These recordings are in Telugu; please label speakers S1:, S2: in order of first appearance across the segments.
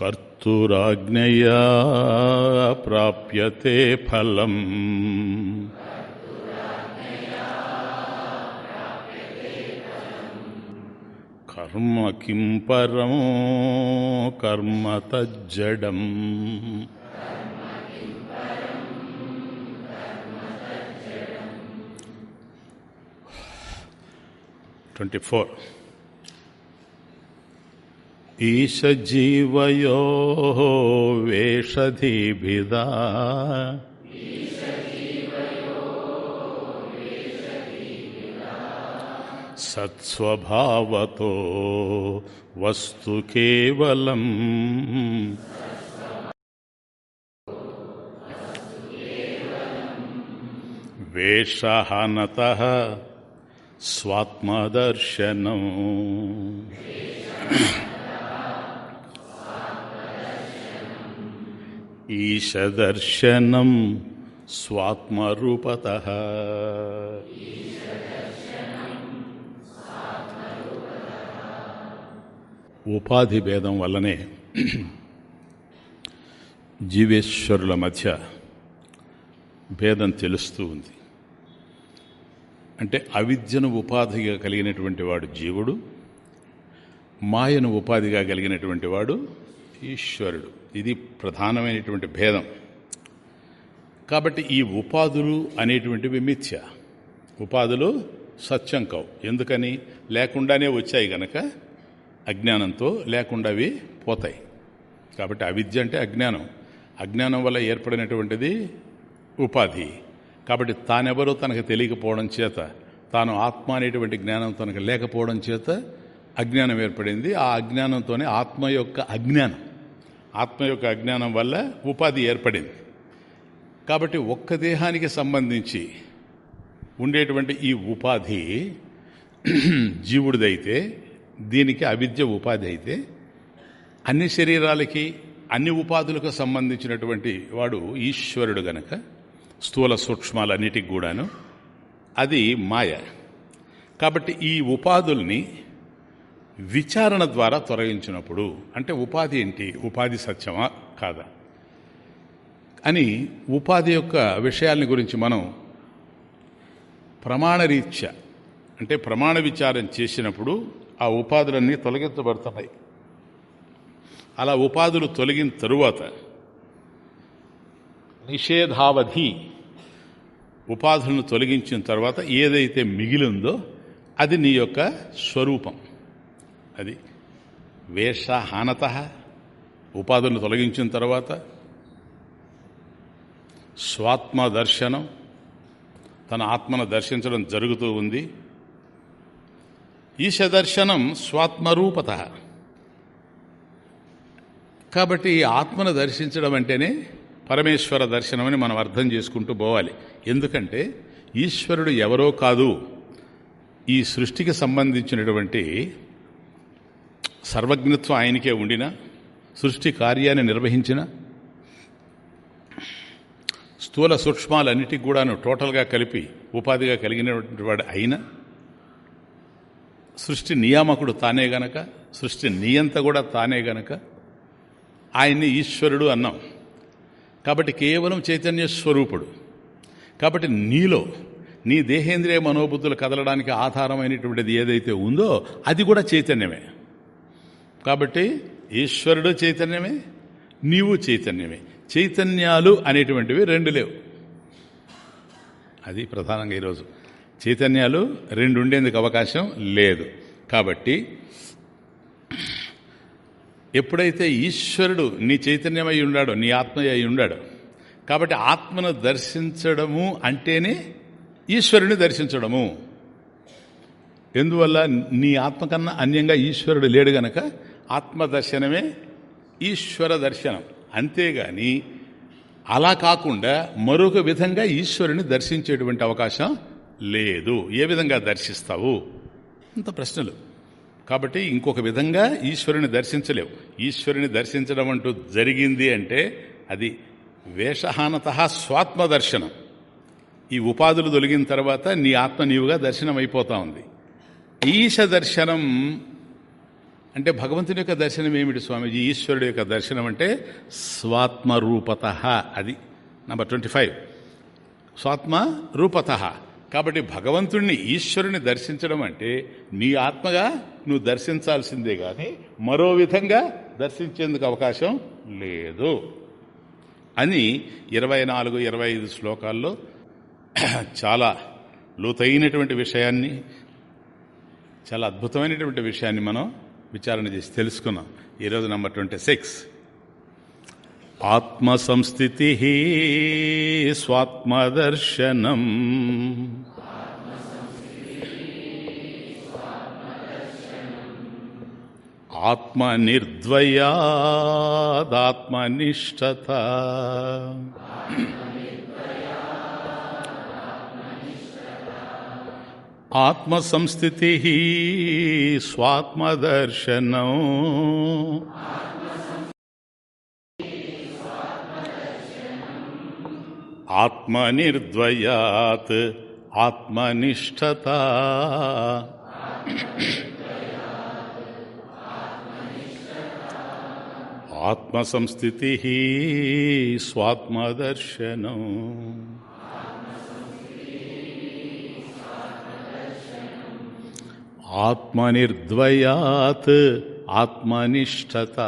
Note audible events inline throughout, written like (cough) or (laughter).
S1: कर्तुराज्ञया प्राप्यते फलम् कर्म किं परं कर्म तज्जडम् ట్వంటీ ఫోర్ ఈశజీవయో వేషధీభిదా. సత్స్వభావతో వస్తు కేవలం. వేషహనత స్వాత్మదర్శనం. ఈశదర్శనం స్వాత్మరూపత. ఉపాధి భేదం వల్లనే జీవేశ్వరుల మధ్య భేదం తెలుస్తూ ఉంది. అంటే అవిద్యను ఉపాధిగా కలిగినటువంటి వాడు జీవుడు మాయను ఉపాధిగా కలిగినటువంటి వాడు ఈశ్వరుడు. ఇది ప్రధానమైనటువంటి భేదం. కాబట్టి ఈ ఉపాధులు అనేటువంటివి మిథ్య. ఉపాధులు సత్యం కావు. ఎందుకని? లేకుండానే వచ్చాయి గనక అజ్ఞానంతో లేకుండా అవి పోతాయి. కాబట్టి అవిద్య అంటే అజ్ఞానం. అజ్ఞానం వల్ల ఏర్పడినటువంటిది ఉపాధి. కాబట్టి తానెవరో తనకు తెలియకపోవడం చేత తాను ఆత్మ అనేటువంటి జ్ఞానం తనకు లేకపోవడం చేత అజ్ఞానం ఏర్పడింది. ఆ అజ్ఞానంతోనే ఆత్మ యొక్క అజ్ఞానం ఆత్మ యొక్క అజ్ఞానం వల్ల ఉపాధి ఏర్పడింది. కాబట్టి ఒక్క దేహానికి సంబంధించి ఉండేటువంటి ఈ ఉపాధి (clears throat) జీవుడిదైతే దీనికి అవిద్య ఉపాధి అయితే అన్ని శరీరాలకి అన్ని ఉపాధులకు సంబంధించినటువంటి వాడు ఈశ్వరుడు గనక స్థూల సూక్ష్మాలన్నిటికి కూడాను అది మాయ. కాబట్టి ఈ ఉపాధుల్ని విచారణ ద్వారా తొలగించినప్పుడు అంటే ఉపాధి ఏంటి? ఉపాధి సత్యమా? కాదా? అని ఉపాధి యొక్క విషయాలని గురించి మనం ప్రమాణరీత్య అంటే ప్రమాణ విచారం చేసినప్పుడు ఆ ఉపాధులన్నీ తొలగించబడుతున్నాయి అలా ఉపాధులు తొలగిన తరువాత నిషేధావధి ఉపాధులను తొలగించిన తర్వాత ఏదైతే మిగిలిందో అది నీ యొక్క స్వరూపం. అది వేషహానత ఉపాధులను తొలగించిన తర్వాత స్వాత్మ దర్శనం తన ఆత్మను దర్శించడం జరుగుతూ ఉంది. ఈశ దర్శనం స్వాత్మరూపత. కాబట్టి ఆత్మను దర్శించడం అంటేనే పరమేశ్వర దర్శనమని మనం అర్థం చేసుకుంటూ పోవాలి. ఎందుకంటే ఈశ్వరుడు ఎవరో కాదు ఈ సృష్టికి సంబంధించినటువంటి సర్వజ్ఞత్వం ఆయనకే ఉండిన సృష్టి కార్యాన్ని నిర్వహించిన స్థూల సూక్ష్మాలన్నిటికి కూడాను టోటల్గా కలిపి ఉపాధిగా కలిగినటువంటి వాడు అయినా సృష్టి నియామకుడు తానే గనక సృష్టి నియంత కూడా తానే గనక ఆయన్ని ఈశ్వరుడు అన్నాం. కాబట్టి కేవలం చైతన్య స్వరూపుడు. కాబట్టి నీలో నీ దేహేంద్రియ మనోబుద్ధులు కదలడానికి ఆధారమైనటువంటిది ఏదైతే ఉందో అది కూడా చైతన్యమే. కాబట్టి ఈశ్వరుడు చైతన్యమే నీవు చైతన్యమే. చైతన్యాలు అనేటువంటివి రెండు లేవు. అది ప్రధానంగా ఈరోజు. చైతన్యాలు రెండు ఉండేందుకు అవకాశం లేదు. కాబట్టి ఎప్పుడైతే ఈశ్వరుడు నీ చైతన్యమై ఉన్నాడో నీ ఆత్మయ్య అయి ఉన్నాడో కాబట్టి ఆత్మను దర్శించడము అంటేనే ఈశ్వరుని దర్శించడము. ఎందువల్ల? నీ ఆత్మ కన్నా అన్యంగా ఈశ్వరుడు లేడు గనక ఆత్మ దర్శనమే ఈశ్వర దర్శనం. అంతేగాని అలా కాకుండా మరొక విధంగా ఈశ్వరుని దర్శించేటువంటి అవకాశం లేదు. ఏ విధంగా దర్శిస్తావు? ఇంత ప్రశ్నలు. కాబట్టి ఇంకొక విధంగా ఈశ్వరుని దర్శించలేవు. ఈశ్వరుని దర్శించడం అంటూ జరిగింది అంటే అది వేషహానత స్వాత్మ దర్శనం ఈ ఉపాధులు తొలగిన తర్వాత నీ ఆత్మ నీవుగా దర్శనం అయిపోతా ఉంది. ఈశ దర్శనం అంటే భగవంతుని యొక్క దర్శనం ఏమిటి స్వామీజీ? ఈశ్వరుడు యొక్క దర్శనం అంటే స్వాత్మరూపత అది. నంబర్ ట్వంటీ ఫైవ్ స్వాత్మ రూపత కాబట్టి భగవంతుణ్ణి ఈశ్వరుని దర్శించడం అంటే నీ ఆత్మగా నువ్వు దర్శించాల్సిందే కానీ మరో విధంగా దర్శించేందుకు అవకాశం లేదు అని ఇరవై నాలుగు ఇరవై ఐదు శ్లోకాల్లో చాలా లోతైనటువంటి విషయాన్ని చాలా అద్భుతమైనటువంటి విషయాన్ని మనం విచారణ చేసి తెలుసుకున్నాం. ఈరోజు నంబర్ ట్వంటీ సిక్స్. ఆత్మసంస్థితి స్వాత్మదర్శనం. ఆత్మనిర్ద్వయాదాత్మనిష్టత. ఆత్మసంస్థితి స్వాత్మదర్శనం. ఆత్మనిర్ద్వయాత్ ఆత్మనిష్టత. ఆత్మసంస్థితి స్వాత్మదర్శనం. ఆత్మనిర్ద్వయాత్ ఆత్మనిష్టత.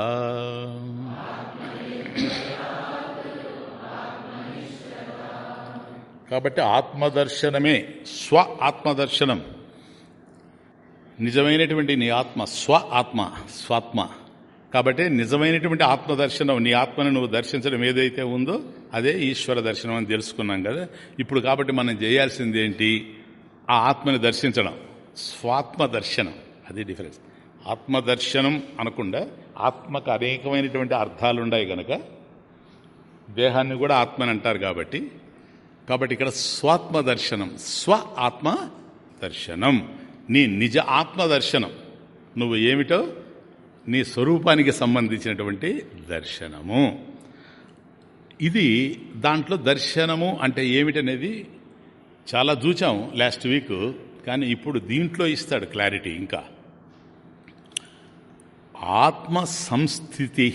S1: కాబట్టి ఆత్మదర్శనమే స్వ ఆత్మదర్శనం. నిజమైనటువంటి నీ ఆత్మ స్వ ఆత్మ స్వాత్మ. కాబట్టి నిజమైనటువంటి ఆత్మదర్శనం నీ ఆత్మను నువ్వు దర్శించడం ఏదైతే ఉందో అదే ఈశ్వర దర్శనం అని తెలుసుకున్నాం కదా. ఇప్పుడు కాబట్టి మనం చేయాల్సింది ఏంటి? ఆ ఆత్మని దర్శించడం స్వాత్మ దర్శనం అది డిఫరెన్స్ ఆత్మదర్శనం అనకుండా ఆత్మకు అనేకమైనటువంటి అర్థాలు ఉన్నాయి గనక. దేహాన్ని కూడా ఆత్మని అంటారు కాబట్టి కాబట్టి ఇక్కడ స్వాత్మ దర్శనం స్వ ఆత్మ దర్శనం నీ నిజ ఆత్మ దర్శనం నువ్వు ఏమిటో? నీ స్వరూపానికి సంబంధించినటువంటి దర్శనము. ఇది దాంట్లో దర్శనము అంటే ఏమిటనేది చాలా చూచాం లాస్ట్ వీక్ కానీ ఇప్పుడు దీంట్లో ఇస్తాడు క్లారిటీ ఇంకా. ఆత్మ సంస్థితి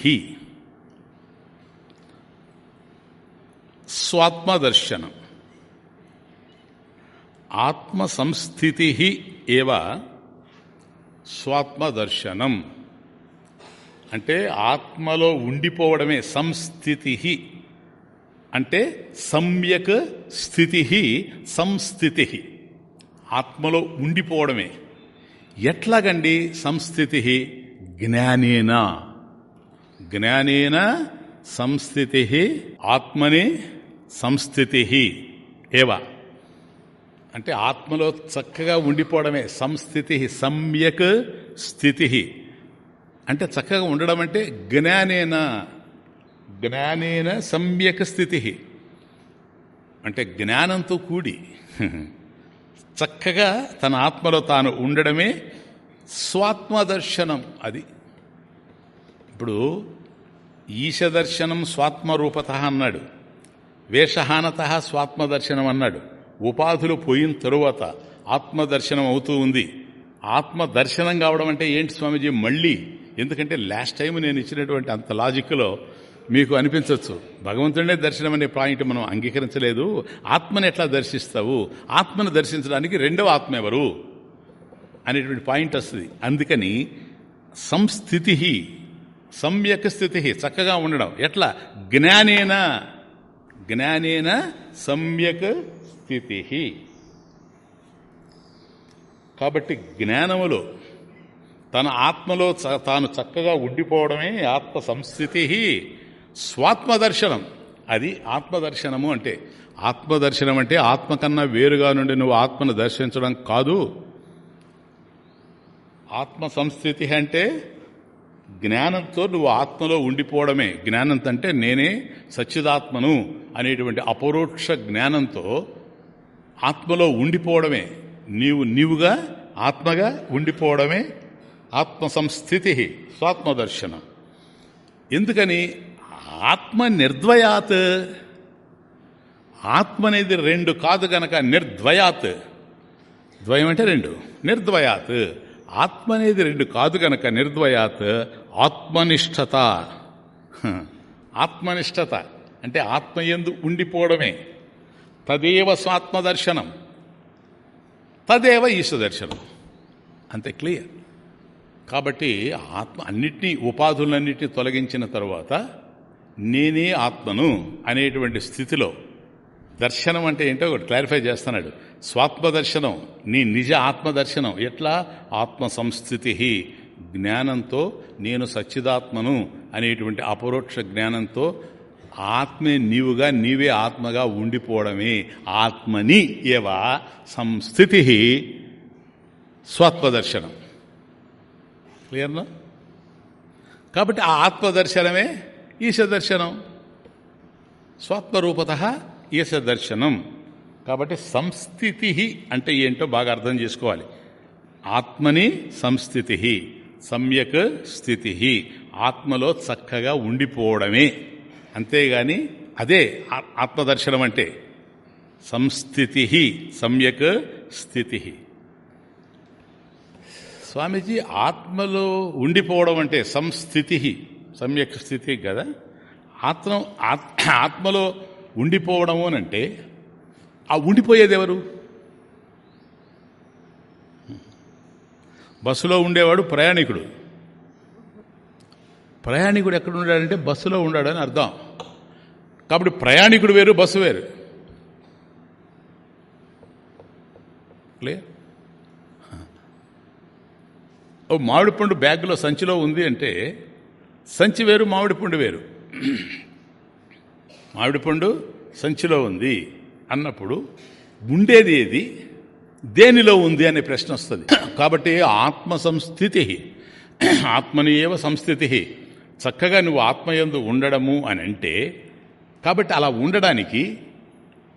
S1: స్వాత్మ దర్శనం ఆత్మ సంస్థితి ఏవ స్వాత్మదర్శనం. అంటే ఆత్మలో ఉండిపోవడమే సంస్థితి. అంటే సమ్యక్ స్థితి సంస్థితి. ఆత్మలో ఉండిపోవడమే. ఎట్లాగండి సంస్థితి? జ్ఞానేన. జ్ఞానేన సంస్థితి ఆత్మని సంస్థితి. ఏవా అంటే ఆత్మలో చక్కగా ఉండిపోవడమే. సంస్థితి సమ్యక్ స్థితి. అంటే చక్కగా ఉండడం అంటే జ్ఞానేన జ్ఞానేన సమ్యక్ స్థితి. అంటే జ్ఞానంతో కూడి. చక్కగా తన ఆత్మలో తాను ఉండడమే స్వాత్మదర్శనం అది. ఇప్పుడు ఈశదర్శనం స్వాత్మరూపత అన్నాడు. వేషహానత స్వాత్మదర్శనం అన్నాడు. ఉపాధులు పోయిన తరువాత ఆత్మదర్శనం అవుతూ ఉంది. ఆత్మదర్శనం కావడం అంటే ఏంటి స్వామీజీ? మళ్ళీ ఎందుకంటే లాస్ట్ టైం నేను ఇచ్చినటువంటి అంత లాజిక్లో మీకు అనిపించవచ్చు భగవంతుడే దర్శనం అనే పాయింట్ మనం అంగీకరించలేదు. ఆత్మను ఎట్లా దర్శిస్తావు? ఆత్మను దర్శించడానికి రెండవ ఆత్మ ఎవరు? అనేటువంటి పాయింట్ వస్తుంది. అందుకని సంస్థితి సమ్యక్ స్థితి చక్కగా ఉండడం. ఎట్లా? జ్ఞానేన జ్ఞానేన సమ్యక్ స్థితి కాబట్టి జ్ఞానములో తన ఆత్మలో తాను చక్కగా ఉండిపోవడమే ఆత్మ సంస్థితి స్వాత్మదర్శనం. అది ఆత్మదర్శనము అంటే ఆత్మదర్శనం అంటే ఆత్మ కన్నా వేరుగా నుండి నువ్వు ఆత్మను దర్శించడం కాదు. ఆత్మ సంస్థితి అంటే జ్ఞానంతో నువ్వు ఆత్మలో ఉండిపోవడమే. జ్ఞానంతో అంటే నేనే సచ్చిదాత్మను అనేటువంటి అపరోక్ష జ్ఞానంతో ఆత్మలో ఉండిపోవడమే. నీవు నీవుగా ఆత్మగా ఉండిపోవడమే ఆత్మ సంస్థితి స్వాత్మదర్శనం. ఎందుకని? ఆత్మ నిర్ద్వయాత్ ఆత్మ అనేది రెండు కాదు గనక నిర్ద్వయాత్. ద్వయం అంటే రెండు. నిర్ద్వయాత్. ఆత్మ అనేది రెండు కాదు గనక నిర్ద్వయాత్. ఆత్మనిష్టత. ఆత్మనిష్టత. అంటే ఆత్మయందు ఉండిపోవడమే. తదేవ స్వాత్మదర్శనం తదేవ ఈశ్వదర్శనం అంతే క్లియర్. కాబట్టి ఆత్మ అన్నిటినీ ఉపాధులన్నిటినీ తొలగించిన తర్వాత నేనే ఆత్మను అనేటువంటి స్థితిలో దర్శనం అంటే ఏంటో ఒకటి క్లారిఫై చేస్తున్నాడు. స్వాత్మదర్శనం నీ నిజ ఆత్మదర్శనం ఎట్లా? ఆత్మ సంస్థితి జ్ఞానంతో నేను సచ్చిదాత్మను అనేటువంటి అపరోక్ష జ్ఞానంతో ఆత్మే నీవుగా నీవే ఆత్మగా ఉండిపోవడమే. ఆత్మని ఏవ సంస్థితి స్వత్వదర్శనం. క్లియర్నా? కాబట్టి ఆ ఆత్మదర్శనమే ఈశదర్శనం. స్వత్వరూపత ఈశదర్శనం. కాబట్టి సంస్థితి అంటే ఏంటో బాగా అర్థం చేసుకోవాలి. ఆత్మని సంస్థితి సమ్యక్ స్థితి ఆత్మలో చక్కగా ఉండిపోవడమే. అంతేగాని అదే ఆత్మదర్శనం అంటే సంస్థితి సమ్యక్ స్థితి స్వామీజీ ఆత్మలో ఉండిపోవడం అంటే సంస్థితి సమ్యక్ స్థితి కదా? ఆత్మ ఆత్మలో ఉండిపోవడము అంటే ఆ ఉండిపోయేది ఎవరు? బస్సులో ఉండేవాడు ప్రయాణికుడు. ప్రయాణికుడు ఎక్కడ ఉన్నాడంటే బస్సులో ఉన్నాడని అర్థం. కాబట్టి ప్రయాణికుడు వేరు బస్సు వేరు. క్లియర్? ఓ మామిడి పండు బ్యాగ్లో సంచిలో ఉంది అంటే సంచి వేరు మామిడి పండు వేరు. మామిడి పండు సంచిలో ఉంది అన్నప్పుడు ఉండేది ఏది? దేనిలో ఉంది అనే ప్రశ్న వస్తుంది. కాబట్టి ఆత్మ సంస్థితి ఆత్మని ఏవ సంస్థితి. చక్కగా నువ్వు ఆత్మయందు ఉండడము అని అంటే కాబట్టి అలా ఉండడానికి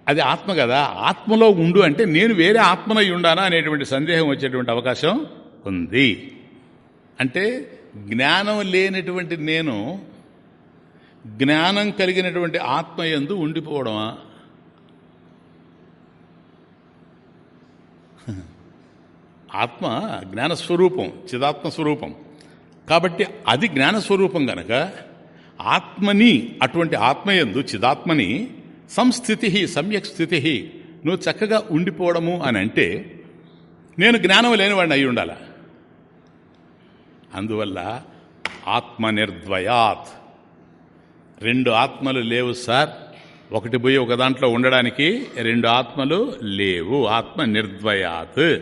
S1: అది ఆత్మ కదా. ఆత్మలో ఉండు అంటే నేను వేరే ఆత్మనై ఉండానా అనేటువంటి సందేహం వచ్చేటువంటి అవకాశం ఉంది. అంటే జ్ఞానం లేనటువంటి నేను జ్ఞానం కలిగినటువంటి ఆత్మ ఎందు ఉండిపోవడమా? ఆత్మ జ్ఞానస్వరూపం చిదాత్మ స్వరూపం కాబట్టి అది జ్ఞానస్వరూపం గనక ఆత్మని అటువంటి ఆత్మయందు చిదాత్మని సంస్థితి సమ్యక్ స్థితి నువ్వు చక్కగా ఉండిపోవడము అని అంటే నేను జ్ఞానం లేనివాడిని అయి ఉండాల. అందువల్ల ఆత్మనిర్ద్వయాత్. రెండు ఆత్మలు లేవు సార్. ఒకటి పోయి ఒక దాంట్లో ఉండడానికి రెండు ఆత్మలు లేవు. ఆత్మ నిర్ద్వయాత్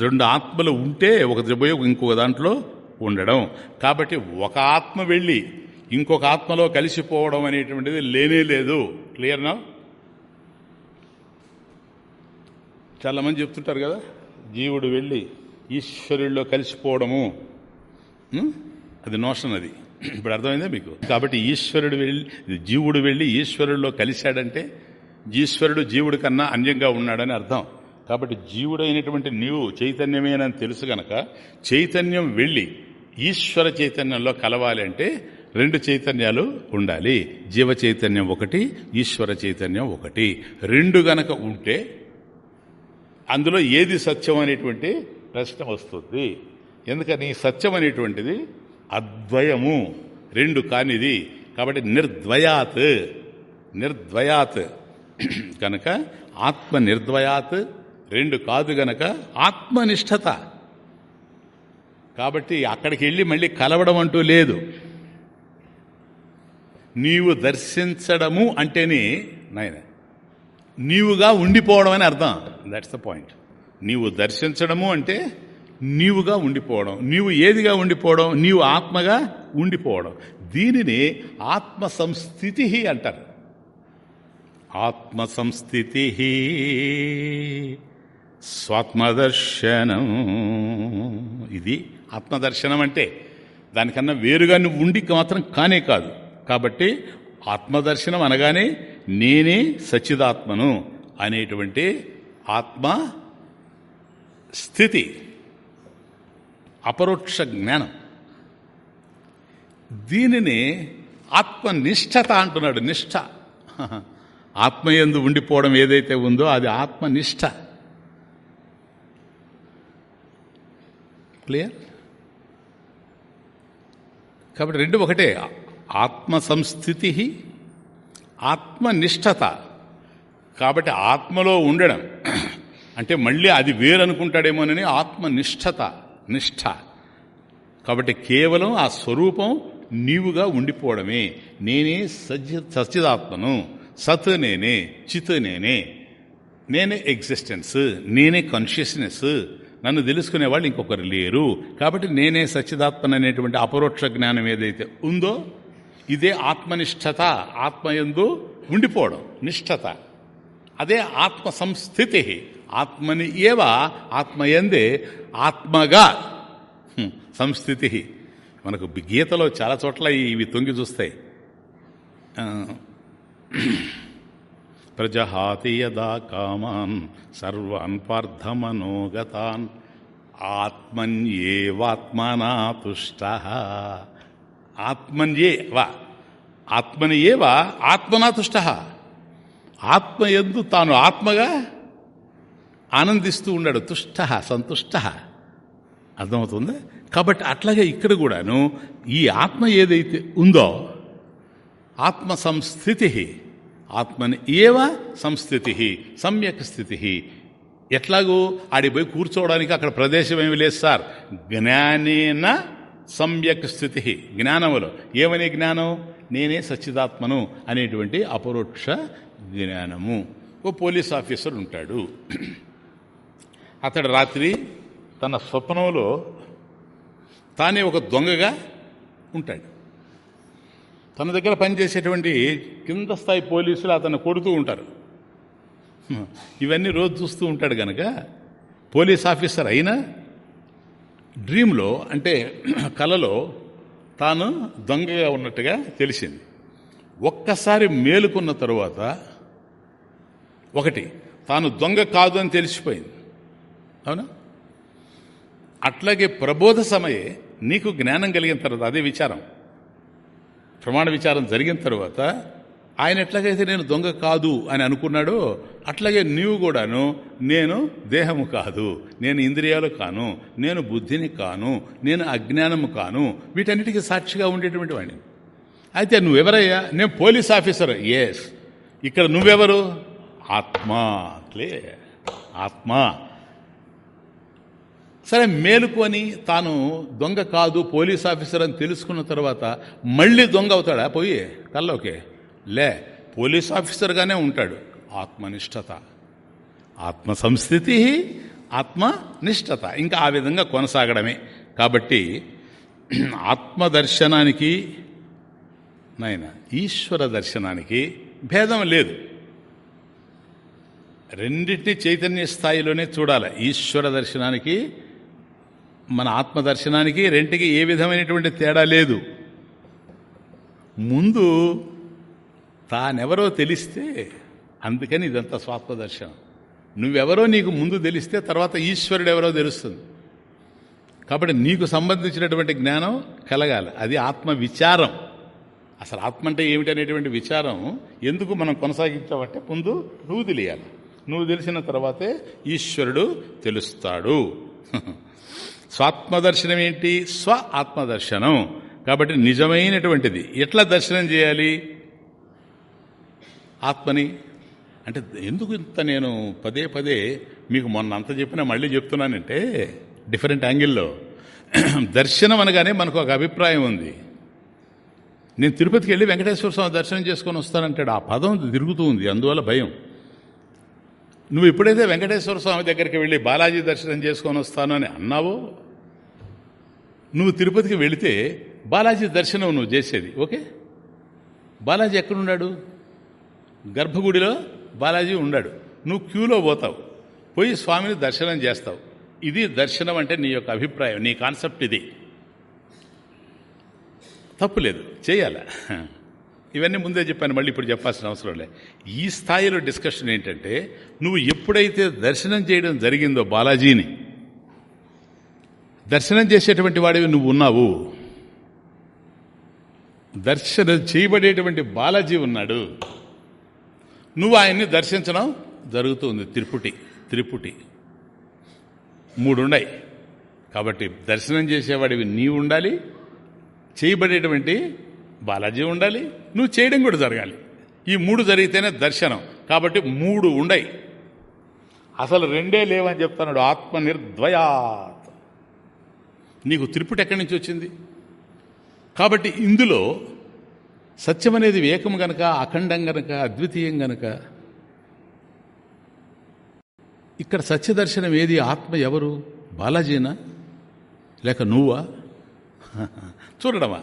S1: రెండు ఆత్మలు ఉంటే ఒకటి పోయి ఇంకొక దాంట్లో ఉండడం. కాబట్టి ఒక ఆత్మ వెళ్ళి ఇంకొక ఆత్మలో కలిసిపోవడం అనేటువంటిది లేనే లేదు. క్లియర్నా చాలామంది చెప్తుంటారు కదా జీవుడు వెళ్ళి ఈశ్వరుల్లో కలిసిపోవడము. అది నోషన్ అది. ఇప్పుడు అర్థమైందా మీకు? కాబట్టి ఈశ్వరుడు వెళ్ళి జీవుడు వెళ్ళి ఈశ్వరుడిలో కలిశాడంటే ఈశ్వరుడు జీవుడి కన్నా అన్యంగా ఉన్నాడని అర్థం. కాబట్టి జీవుడైనటువంటి నీవు చైతన్యమేనని తెలుసు గనక చైతన్యం వెళ్ళి ఈశ్వర చైతన్యంలో కలవాలి అంటే రెండు చైతన్యాలు ఉండాలి. జీవ చైతన్యం ఒకటి ఈశ్వర చైతన్యం ఒకటి. రెండు గనక ఉంటే అందులో ఏది సత్యం అనేటువంటి ప్రశ్న వస్తుంది. ఎందుకని? సత్యం అనేటువంటిది అద్వయము. రెండు కానిది. కాబట్టి నిర్ద్వయాత్. నిర్ద్వయాత్. కనుక ఆత్మ నిర్ద్వయాత్ రెండు కాదు గనక ఆత్మనిష్టత కాబట్టి అక్కడికి వెళ్ళి మళ్ళీ కలవడం అంటూ లేదు. నీవు దర్శించడము అంటేనే నాయన నీవుగా ఉండిపోవడం అని అర్థం. దట్స్ ద పాయింట్ నీవు దర్శించడము అంటే నీవుగా ఉండిపోవడం. నీవు ఏదిగా ఉండిపోవడం? నీవు ఆత్మగా ఉండిపోవడం. దీనిని ఆత్మ సంస్థితి అంటారు. ఆత్మ సంస్థితి స్వాత్మదర్శనం. ఇది ఆత్మదర్శనం అంటే దానికన్నా వేరుగా నువ్వు ఉండి మాత్రం కానే కాదు. కాబట్టి ఆత్మదర్శనం అనగానే నేనే సచ్చిదాత్మను అనేటువంటి ఆత్మ స్థితి అపరోక్ష జ్ఞానం. దీనిని ఆత్మనిష్టత అంటున్నాడు నిష్ఠ ఆత్మయందు ఉండిపోవడం ఏదైతే ఉందో అది ఆత్మనిష్ట. క్లియర్? కాబట్టి రెండు ఒకటే. ఆత్మ సంస్థితి ఆత్మనిష్టత. కాబట్టి ఆత్మలో ఉండడం అంటే మళ్ళీ అది వేరనుకుంటాడేమోనని ఆత్మనిష్టత నిష్ఠ కాబట్టి కేవలం ఆ స్వరూపం నీవుగా ఉండిపోవడమే. నేనే సజ్జ సచ్చిదాత్మను సత్ నేనే చిత్ నేనే. నేనే ఎగ్జిస్టెన్స్ నేనే కాన్షియస్నెస్ నన్ను తెలుసుకునే వాళ్ళు ఇంకొకరు లేరు. కాబట్టి నేనే సచ్చిదాత్మన్ అనేటువంటి అపరోక్ష జ్ఞానం ఏదైతే ఉందో ఇదే ఆత్మనిష్టత ఆత్మయందు ఉండిపోవడం నిష్టత. అదే ఆత్మ సంస్థితి ఆత్మని ఏవ? ఆత్మయందే ఆత్మగా. సంస్థితి. మనకు గీతలో చాలా చోట్ల ఇవి తొంగి చూస్తాయి. ప్రజహాతి యదా కామాన్ సర్వాన్ పార్థమనోగతాన్ ఆత్మన్యేవాత్మనా తుష్ట ఆత్మన్యేవా ఆత్మనియేవా ఆత్మనా ఆత్మనాతుష్ట. ఆత్మ ఎందు తాను ఆత్మగా ఆనందిస్తూ ఉన్నాడు. తుష్ట సంతుష్ట. అర్థమవుతుంది? కాబట్టి అట్లాగే ఇక్కడ కూడాను ఈ ఆత్మ ఏదైతే ఉందో ఆత్మ సంస్థితి ఆత్మని ఏవ? సంస్థితి సమ్యక్ స్థితి. ఎట్లాగూ ఆడిపోయి కూర్చోవడానికి అక్కడ ప్రదేశం ఏమి లేదు సార్. జ్ఞానేన సమ్యక్ స్థితి జ్ఞానములో. ఏమనే జ్ఞానం? నేనే సచ్చిదాత్మను అనేటువంటి అపరోక్ష జ్ఞానము. ఓ పోలీస్ ఆఫీసర్ ఉంటాడు. అతడు రాత్రి తన స్వప్నంలో తానే ఒక దొంగగా ఉంటాడు. తన దగ్గర పనిచేసేటువంటి కింద స్థాయి పోలీసులు అతను కొడుతూ ఉంటారు. ఇవన్నీ రోజు చూస్తూ ఉంటాడు కనుక పోలీస్ ఆఫీసర్ అయినా డ్రీమ్లో అంటే (clears throat) కలలో తాను దొంగగా ఉన్నట్టుగా తెలిసింది. ఒక్కసారి మేలుకున్న తరువాత ఒకటి తాను దొంగ కాదు అని తెలిసిపోయింది. అవునా? అట్లాగే ప్రబోధ సమయే నీకు జ్ఞానం కలిగిన తర్వాత అదే విచారం. ప్రమాణ విచారం జరిగిన తర్వాత ఆయన ఎట్లాగైతే నేను దొంగ కాదు అని అనుకున్నాడో అట్లాగే నీవు కూడాను నేను దేహము కాదు నేను ఇంద్రియాలు కాను నేను బుద్ధిని కాను నేను అజ్ఞానము కాను వీటన్నిటికీ సాక్షిగా ఉండేటువంటి వాడిని. అయితే నువ్వెవరయ్యా? నేను పోలీస్ ఆఫీసర్. ఎస్ ఇక్కడ నువ్వెవరు? ఆత్మ. క్లే ఆత్మ. సరే మేలుకొని తాను దొంగ కాదు పోలీస్ ఆఫీసర్ అని తెలుసుకున్న తర్వాత మళ్ళీ దొంగ అవుతాడా? పోయి కల్లోకే లే పోలీస్ ఆఫీసర్గానే ఉంటాడు. ఆత్మనిష్టత. ఆత్మ సంస్థితి ఆత్మనిష్టత. ఇంకా ఆ విధంగా కొనసాగడమే. కాబట్టి ఆత్మదర్శనానికి నాయన ఈశ్వర దర్శనానికి భేదం లేదు. రెండింటినీ చైతన్య స్థాయిలోనే చూడాలి. ఈశ్వర దర్శనానికి మన ఆత్మదర్శనానికి రెంటికి ఏ విధమైనటువంటి తేడా లేదు. ముందు తానెవరో తెలిస్తే అందుకని ఇదంతా స్వాత్మదర్శనం. నువ్వెవరో నీకు ముందు తెలిస్తే తర్వాత ఈశ్వరుడు ఎవరో తెలుస్తుంది. కాబట్టి నీకు సంబంధించినటువంటి జ్ఞానం కలగాలి. అది ఆత్మ విచారం అసలు ఆత్మ అంటే ఏమిటనేటువంటి విచారం ఎందుకు మనం కొనసాగించామంటే ముందు నువ్వు తెలియాలి. నువ్వు తెలిసిన తర్వాతే ఈశ్వరుడు తెలుస్తాడు. (laughs) స్వాత్మదర్శనం ఏంటి స్వ ఆత్మదర్శనం. కాబట్టి నిజమైనటువంటిది. ఎట్లా దర్శనం చేయాలి? ఆత్మని. అంటే ఎందుకు ఇంత నేను పదే పదే మీకు మొన్న అంత చెప్పినా మళ్ళీ చెప్తున్నానంటే డిఫరెంట్ యాంగిల్లో. దర్శనం అనగానే మనకు ఒక అభిప్రాయం ఉంది. నేను తిరుపతికి వెళ్ళి వెంకటేశ్వర స్వామి దర్శనం చేసుకొని వస్తానంటాడు. ఆ పదం తిరుగుతూ ఉంది అందువల్ల భయం. నువ్వు ఎప్పుడైతే వెంకటేశ్వర స్వామి దగ్గరికి వెళ్ళి బాలాజీ దర్శనం చేసుకొని వస్తాను అని అన్నావో నువ్వు తిరుపతికి వెళితే బాలాజీ దర్శనం నువ్వు చేసేది ఓకే? బాలాజీ ఎక్కడున్నాడు? గర్భగుడిలో బాలాజీ ఉన్నాడు నువ్వు క్యూలో పోతావు. పోయి స్వామిని దర్శనం చేస్తావు. ఇది దర్శనం అంటే నీ యొక్క అభిప్రాయం నీ కాన్సెప్ట్ ఇది. తప్పులేదు చేయాలా. ఇవన్నీ ముందే చెప్పాను మళ్ళీ ఇప్పుడు చెప్పాల్సిన అవసరం లే. ఈ స్థాయిలో డిస్కషన్ ఏంటంటే నువ్వు ఎప్పుడైతే దర్శనం చేయడం జరిగిందో బాలాజీని దర్శనం చేసేటువంటి వాడివి నువ్వు ఉన్నావు. దర్శనం చేయబడేటువంటి బాలాజీ ఉన్నాడు. నువ్వు ఆయన్ని దర్శించడం జరుగుతుంది. త్రిపుటి త్రిపుటి. మూడున్నాయి కాబట్టి దర్శనం చేసేవాడివి నీవు ఉండాలి చేయబడేటువంటి బాలాజీ ఉండాలి నువ్వు చేయడం కూడా జరగాలి. ఈ మూడు జరిగితేనే దర్శనం. కాబట్టి మూడు ఉండయి. అసలు రెండే లేవని చెప్తున్నాడు ఆత్మ నిర్ద్వయాత్ నీకు త్రిపుటి ఎక్కడి నుంచి వచ్చింది? కాబట్టి ఇందులో సత్యం అనేది ఏకం గనక అఖండం గనక అద్వితీయం గనక. ఇక్కడ సత్యదర్శనం ఏది? ఆత్మ ఎవరు? బాలాజీనా? లేక నువ్వా? చూడడమా?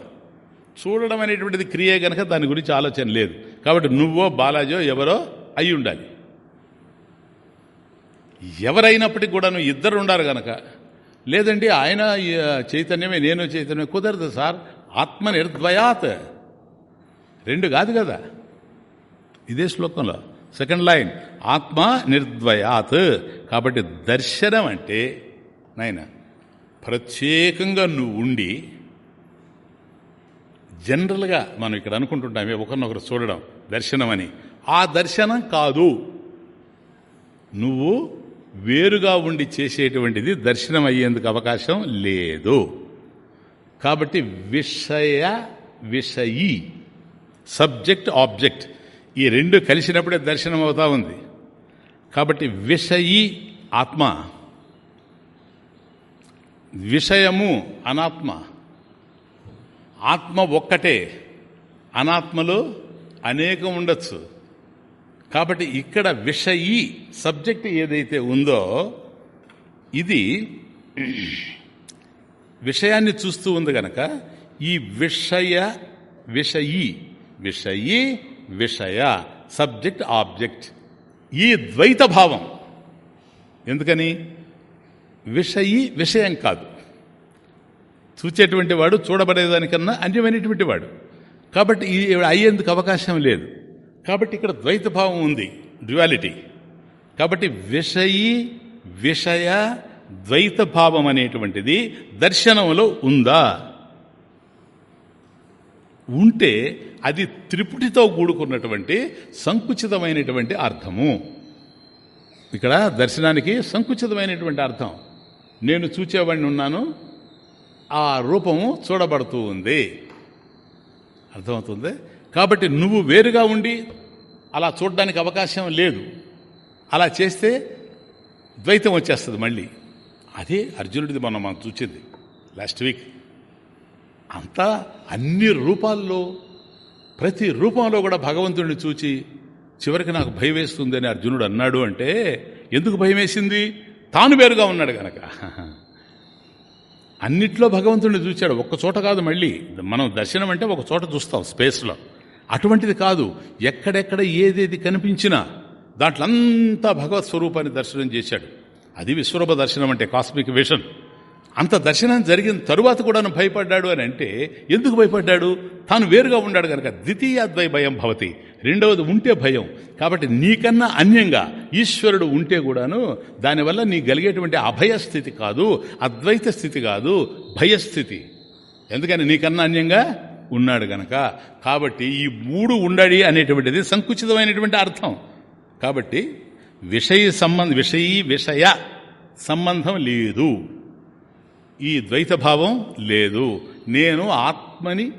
S1: చూడడం అనేటువంటిది క్రియ గనక దాని గురించి ఆలోచన లేదు. కాబట్టి నువ్వో బాలాజో ఎవరో అయి ఉండాలి. ఎవరైనప్పటికీ కూడా నువ్వు ఇద్దరు ఉండారు గనక. లేదండి ఆయన చైతన్యమే నేను చైతన్యమే. కుదరదు సార్. ఆత్మ నిర్ద్వయాత్ రెండు కాదు కదా. ఇదే శ్లోకంలో. సెకండ్ లైన్ ఆత్మ నిర్ద్వయాత్. కాబట్టి దర్శనం అంటే నాయన ప్రత్యేకంగా నువ్వు ఉండి జనరల్గా మనం ఇక్కడ అనుకుంటుంటామే ఒకరినొకరు చూడడం దర్శనం అని. ఆ దర్శనం కాదు. నువ్వు వేరుగా ఉండి చేసేటువంటిది దర్శనం అయ్యేందుకు అవకాశం లేదు. కాబట్టి విషయ విషయీ సబ్జెక్ట్ ఆబ్జెక్ట్. ఈ రెండు కలిసినప్పుడే దర్శనం అవుతా ఉంది. కాబట్టి విషయీ ఆత్మ. విషయము అనాత్మ. ఆత్మ ఒక్కటే. అనాత్మలో అనేకం ఉండొచ్చు. కాబట్టి ఇక్కడ విషయీ సబ్జెక్ట్ ఏదైతే ఉందో ఇది విషయాన్ని చూస్తూ ఉంది గనక ఈ విషయ విషయీ విషయీ విషయ సబ్జెక్ట్ ఆబ్జెక్ట్. ఈ ద్వైత భావం. ఎందుకని? విషయీ విషయం కాదు. చూచేటువంటి వాడు చూడబడేదానికన్నా అన్యమైనటువంటి వాడు. కాబట్టి ఈ అయ్యేందుకు అవకాశం లేదు. కాబట్టి ఇక్కడ ద్వైత భావం ఉంది డ్యువాలిటీ. కాబట్టి విషయీ విషయ ద్వైత భావం అనేటువంటిది దర్శనంలో ఉందా? ఉంటే అది త్రిపుటితో కూడుకున్నటువంటి సంకుచితమైనటువంటి అర్థము. ఇక్కడ దర్శనానికి సంకుచితమైనటువంటి అర్థం. నేను చూచేవాడిని ఉన్నాను ఆ రూపము చూడబడుతూ ఉంది. అర్థమవుతుంది? కాబట్టి నువ్వు వేరుగా ఉండి అలా చూడడానికి అవకాశం లేదు. అలా చేస్తే ద్వైతం వచ్చేస్తుంది మళ్ళీ. అదే అర్జునుడిది మనం మనం చూసింది లాస్ట్ వీక్ అంతా అన్ని రూపాల్లో ప్రతి రూపంలో కూడా భగవంతుడిని చూచి చివరికి నాకు భయం వేస్తుందని అర్జునుడు అన్నాడు అంటే ఎందుకు భయం వేసింది? తాను వేరుగా ఉన్నాడు గనక. అన్నిట్లో భగవంతుడిని చూశాడు ఒక్క చోట కాదు మళ్ళీ. మనం దర్శనం అంటే ఒక చోట చూస్తాం స్పేస్లో. అటువంటిది కాదు. ఎక్కడెక్కడ ఏదేది కనిపించినా దాంట్లో అంతా భగవత్ స్వరూపాన్ని దర్శనం చేశాడు. అది విశ్వరూప దర్శనం అంటే కాస్మిక్ విషన్. అంత దర్శనం జరిగిన తరువాత కూడా భయపడ్డాడు అని అంటే ఎందుకు భయపడ్డాడు? తాను వేరుగా ఉన్నాడు కనుక ద్వితీయాద్వై భయం భవతి. రెండవది ఉంటే భయం. కాబట్టి నీకన్నా అన్యంగా ఈశ్వరుడు ఉంటే కూడాను దానివల్ల నీ కలిగేటువంటి అభయస్థితి కాదు అద్వైత స్థితి కాదు భయస్థితి ఎందుకని? నీకన్నా అన్యంగా ఉన్నాడు గనక. కాబట్టి ఈ మూడు ఉండడి అనేటువంటిది సంకుచితమైనటువంటి అర్థం. కాబట్టి విషయ సంబంధ విషయీ విషయ సంబంధం లేదు. ఈ ద్వైత భావం లేదు. నేను ఆత్మని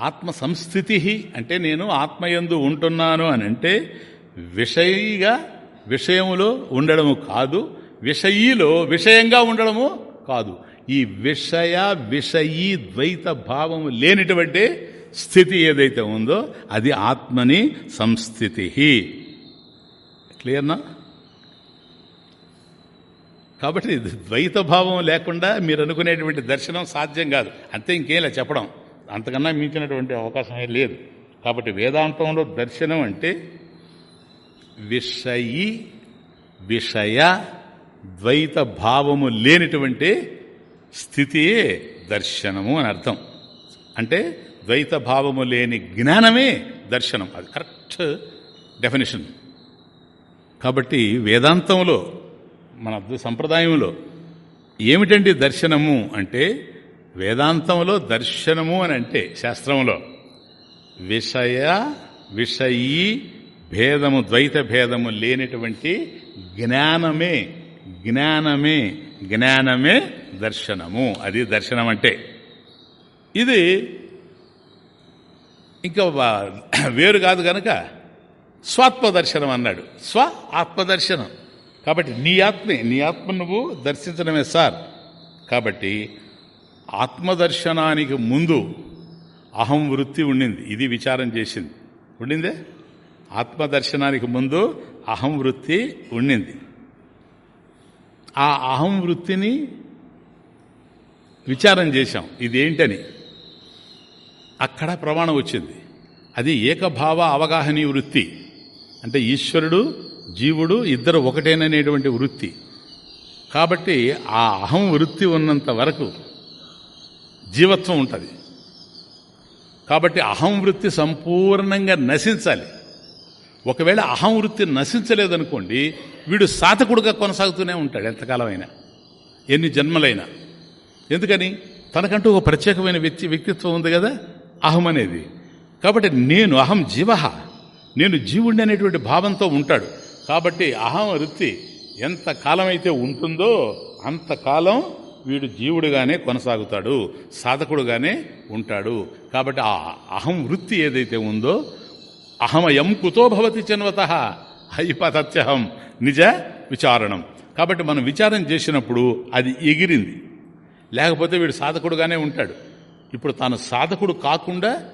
S1: ఆత్మ సంస్థితి అంటే నేను ఆత్మయందు ఉంటున్నాను అని అంటే విషయిగా విషయములో ఉండడము కాదు. విషయీలో విషయంగా ఉండడము కాదు. ఈ విషయ విషయీ ద్వైత భావము లేనిటువంటి స్థితి ఏదైతే ఉందో అది ఆత్మని సంస్థితి క్లియర్నా కాబట్టి ద్వైత భావం లేకుండా మీరు అనుకునేటువంటి దర్శనం సాధ్యం కాదు. అంతే ఇంకేలా చెప్పడం. అంతకన్నా మించినటువంటి అవకాశం లేదు. కాబట్టి వేదాంతంలో దర్శనం అంటే విషయి విషయ ద్వైత భావము లేనిటువంటి స్థితియే దర్శనము అని అర్థం. అంటే ద్వైత భావము లేని జ్ఞానమే దర్శనం. అది కరెక్ట్ డెఫినేషన్. కాబట్టి వేదాంతంలో మన సంప్రదాయంలో ఏమిటండి దర్శనము అంటే? వేదాంతంలో దర్శనము అని అంటే శాస్త్రంలో విషయ విషయీ భేదము ద్వైత భేదము లేనటువంటి జ్ఞానమే జ్ఞానమే జ్ఞానమే దర్శనము. అది దర్శనం అంటే. ఇది ఇంకా వేరు కాదు కనుక స్వాత్మదర్శనం అన్నాడు. స్వ ఆత్మదర్శనం. కాబట్టి నీ ఆత్మే నీ ఆత్మ నువ్వు దర్శించడమే సార్. కాబట్టి ఆత్మదర్శనానికి ముందు అహం వృత్తి ఉండింది. ఇది విచారం చేసింది. ఉండిందే? ఆత్మదర్శనానికి ముందు అహం వృత్తి ఉండింది. ఆ అహం వృత్తిని విచారం చేశాం. ఇదేంటని? అక్కడ ప్రమాణం వచ్చింది. అది ఏకభావ అవగాహనీ వృత్తి. అంటే ఈశ్వరుడు జీవుడు ఇద్దరు ఒకటేననేటువంటి వృత్తి. కాబట్టి ఆ అహం వృత్తి ఉన్నంత వరకు జీవత్వం ఉంటుంది. కాబట్టి అహం వృత్తి సంపూర్ణంగా నశించాలి. ఒకవేళ అహం వృత్తి నశించలేదనుకోండి వీడు సాతకుడుగా కొనసాగుతూనే ఉంటాడు ఎంతకాలమైనా. ఎన్ని జన్మలైనా. ఎందుకని? తనకంటూ ఒక ప్రత్యేకమైన వ్యక్తి వ్యక్తిత్వం ఉంది కదా అహం అనేది. కాబట్టి నేను అహం జీవ నేను జీవుడి అనేటువంటి భావంతో ఉంటాడు. కాబట్టి అహం వృత్తి ఎంత కాలమైతే ఉంటుందో అంతకాలం వీడు జీవుడుగానే కొనసాగుతాడు సాధకుడుగానే ఉంటాడు. కాబట్టి ఆ అహం వృత్తి ఏదైతే ఉందో అహమయం కుతో భవతి చిన్వత హైపతత్యహం నిజ విచారణం. కాబట్టి మనం విచారం చేసినప్పుడు అది ఎగిరింది. లేకపోతే వీడు సాధకుడుగానే ఉంటాడు. ఇప్పుడు తాను సాధకుడు కాకుండా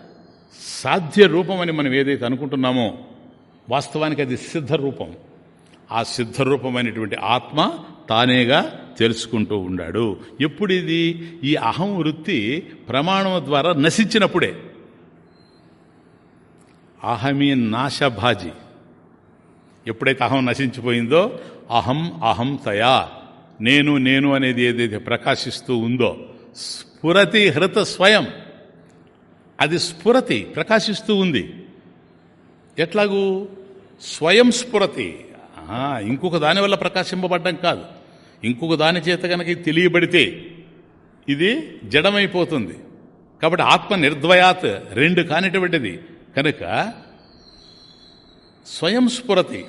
S1: సాధ్య రూపం అని మనం ఏదైతే అనుకుంటున్నామో వాస్తవానికి అది సిద్ధ రూపం ఆ సిద్ధ రూపమైనటువంటి ఆత్మ తానేగా తెలుసుకుంటూ ఉన్నాడు ఎప్పుడు ఇది ఈ అహం వృత్తి ప్రమాణం ద్వారా నశించినప్పుడే. అహమీ నాశభాజీ. ఎప్పుడైతే అహం నశించిపోయిందో అహం అహం తయా. నేను నేను అనేది ఏదైతే ప్రకాశిస్తూ ఉందో స్ఫురతి హృత స్వయం. అది స్ఫురతి ప్రకాశిస్తూ ఉంది. ఎట్లాగూ? స్వయం స్ఫురతి. ఇంకొక దాని వల్ల ప్రకాశింపబడ్డం కాదు. ఇంకొక దాని చేత కనుక తెలియబడితే ఇది జడమైపోతుంది. కాబట్టి ఆత్మ నిర్ద్వయాత్ రెండు కానిటువంటిది. కనుక స్వయం స్ఫురతి.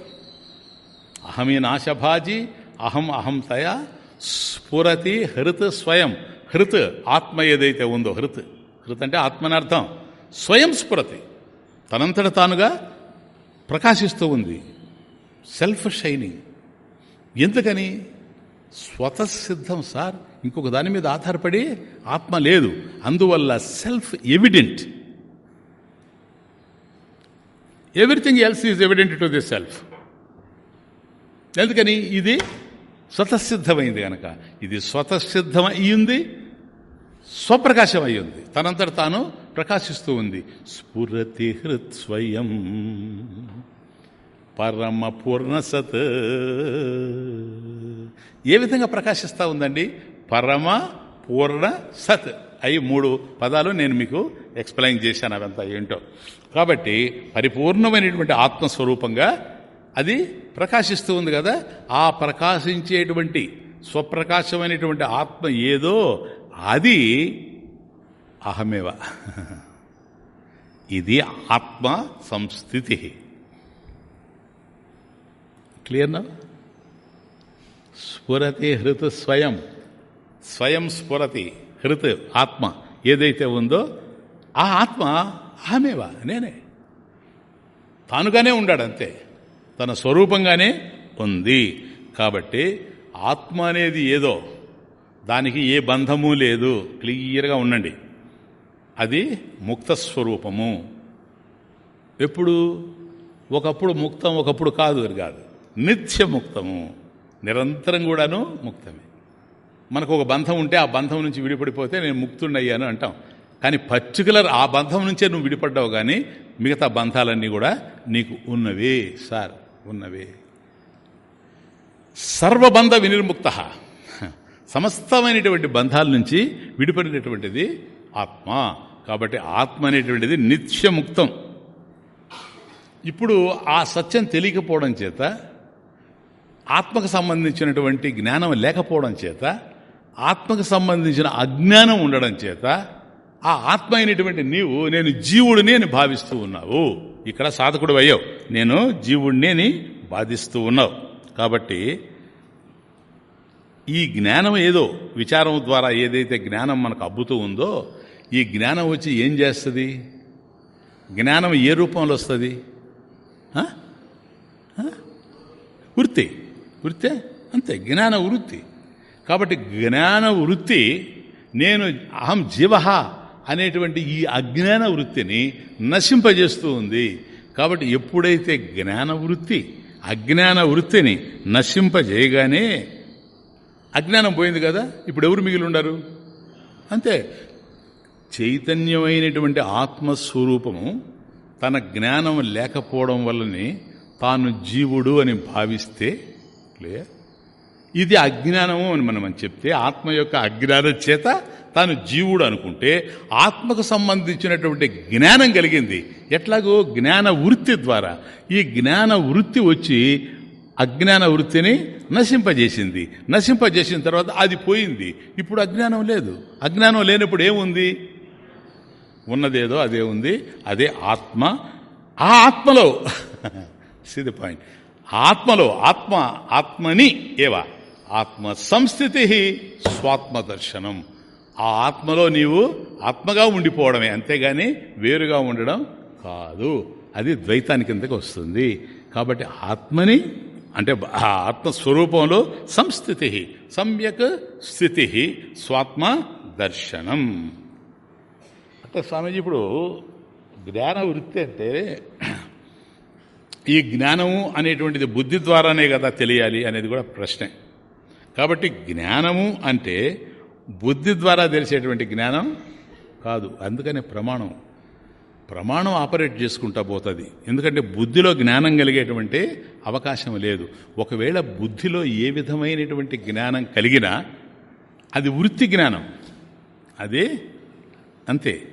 S1: అహమే నాశభాజీ అహం అహం తయా స్ఫురతి హృత్ స్వయం. హృత్ ఆత్మ ఏదైతే ఉందో హృత్. హృత్ అంటే ఆత్మనర్థం. స్వయం స్ఫురతి. తనంతట తానుగా ప్రకాశిస్తూ ఉంది. సెల్ఫ్ షైనింగ్ ఎందుకని? స్వతసిద్ధం సార్. ఇంకొక దాని మీద ఆధారపడి ఆత్మ లేదు. అందువల్ల self evident everything else is evident to the self ఎందుకని? ఇది స్వతసిద్ధమైంది కనుక ఇది స్వతసిద్ధం అయ్యింది స్వప్రకాశం అయ్యింది తనంతట తాను ప్రకాశిస్తూ ఉంది. స్ఫురతి హృత్ స్వయం పరమ పూర్ణసత్ ఏ విధంగా ప్రకాశిస్తూ ఉందండి? పరమ పూర్ణ సత్ అవి మూడు పదాలు నేను మీకు ఎక్స్ప్లెయిన్ చేశాను అవంతా ఏంటో. కాబట్టి పరిపూర్ణమైనటువంటి ఆత్మస్వరూపంగా అది ప్రకాశిస్తూ ఉంది కదా. ఆ ప్రకాశించేటువంటి స్వప్రకాశమైనటువంటి ఆత్మ ఏదో అది అహమేవ. ఇది ఆత్మ సంస్థితి. క్లియర్నా? స్ఫురతి హృత్ స్వయం. స్వయం స్ఫురతి హృత్ ఆత్మ ఏదైతే ఉందో ఆ ఆత్మ అహమేవా నేనే. తానుగానే ఉండాడంతే. తన స్వరూపంగానే ఉంది. కాబట్టి ఆత్మ అనేది ఏదో. దానికి ఏ బంధము లేదు. క్లియర్గా ఉండండి. అది ముక్త స్వరూపము. ఎప్పుడు? ఒకప్పుడు ముక్తం ఒకప్పుడు కాదు కాదు. నిత్యముక్తము. నిరంతరం కూడాను ముక్తమే. మనకు ఒక బంధం ఉంటే ఆ బంధం నుంచి విడిపడిపోతే నేను ముక్తుండయ్యాను అంటాం. కానీ పర్టికులర్ ఆ బంధం నుంచే నువ్వు విడిపడ్డావు కానీ మిగతా బంధాలన్నీ కూడా నీకు ఉన్నవే సార్ ఉన్నవే. సర్వబంధ వినిర్ముక్త. సమస్తమైనటువంటి బంధాల నుంచి విడిపడినటువంటిది ఆత్మ. కాబట్టి ఆత్మ అనేటువంటిది నిత్యముక్తం. ఇప్పుడు ఆ సత్యం తెలియకపోవడం చేత ఆత్మకు సంబంధించినటువంటి జ్ఞానం లేకపోవడం చేత ఆత్మకు సంబంధించిన అజ్ఞానం ఉండడం చేత ఆ ఆత్మ అయినటువంటి నీవు నేను జీవుడిని అని భావిస్తూ ఉన్నావు. ఇక్కడ సాధకుడు అయ్యావు. నేను జీవుడిని అని బాధిస్తూ ఉన్నావు. కాబట్టి ఈ జ్ఞానం ఏదో విచారం ద్వారా ఏదైతే జ్ఞానం మనకు అబ్బుతూ ఉందో ఈ జ్ఞానం వచ్చి ఏం చేస్తుంది? జ్ఞానం ఏ రూపంలో వస్తుంది? వృత్తి. వృత్తే? అంతే జ్ఞాన వృత్తి. కాబట్టి జ్ఞాన వృత్తి నేను అహం జీవ అనేటువంటి ఈ అజ్ఞాన వృత్తిని నశింపజేస్తూ ఉంది కాబట్టి ఎప్పుడైతే జ్ఞాన వృత్తి అజ్ఞాన వృత్తిని నశింపజేయగానే అజ్ఞానం పోయింది కదా ఇప్పుడు ఎవరు మిగిలి ఉండరు? అంతే చైతన్యమైనటువంటి ఆత్మస్వరూపము తన జ్ఞానం లేకపోవడం వల్లనే తాను జీవుడు అని భావిస్తే క్లియర్ ఇది అజ్ఞానము అని మనం చెప్తే ఆత్మ యొక్క అజ్ఞానం చేత తాను జీవుడు అనుకుంటే ఆత్మకు సంబంధించినటువంటి జ్ఞానం కలిగింది. ఎట్లాగో జ్ఞాన వృత్తి ద్వారా ఈ జ్ఞాన వృత్తి వచ్చి అజ్ఞాన వృత్తిని నశింపజేసింది. నశింపజేసిన తర్వాత అది పోయింది. ఇప్పుడు అజ్ఞానం లేదు. అజ్ఞానం లేనప్పుడు ఏముంది? ఉన్నదేదో అదే ఉంది. అదే ఆత్మ. ఆ ఆత్మలో (laughs) సిది పాయింట్ ఆత్మలో ఆత్మ ఆత్మని ఏవ? ఆత్మ సంస్థితి స్వాత్మ దర్శనం ఆ ఆత్మలో నీవు ఆత్మగా ఉండిపోవడమే అంతేగాని వేరుగా ఉండడం కాదు. అది ద్వైతానికి కిందకి వస్తుంది. కాబట్టి ఆత్మని అంటే ఆ ఆత్మస్వరూపంలో సంస్థితి సమ్యక్ స్థితి స్వాత్మ దర్శనం అంటే స్వామీజీ ఇప్పుడు జ్ఞాన వృత్తి అంటే ఈ జ్ఞానము అనేటువంటిది బుద్ధి ద్వారానే కదా తెలియాలి అనేది కూడా ప్రశ్నే. కాబట్టి జ్ఞానము అంటే బుద్ధి ద్వారా తెలిసేటువంటి జ్ఞానం కాదు. అందుకనే ప్రమాణం. ప్రమాణం ఆపరేట్ చేసుకుంటా పోతుంది. ఎందుకంటే బుద్ధిలో జ్ఞానం కలిగేటువంటి అవకాశం లేదు. ఒకవేళ బుద్ధిలో ఏ విధమైనటువంటి జ్ఞానం కలిగినా అది వృత్తి జ్ఞానం. అది అంతే.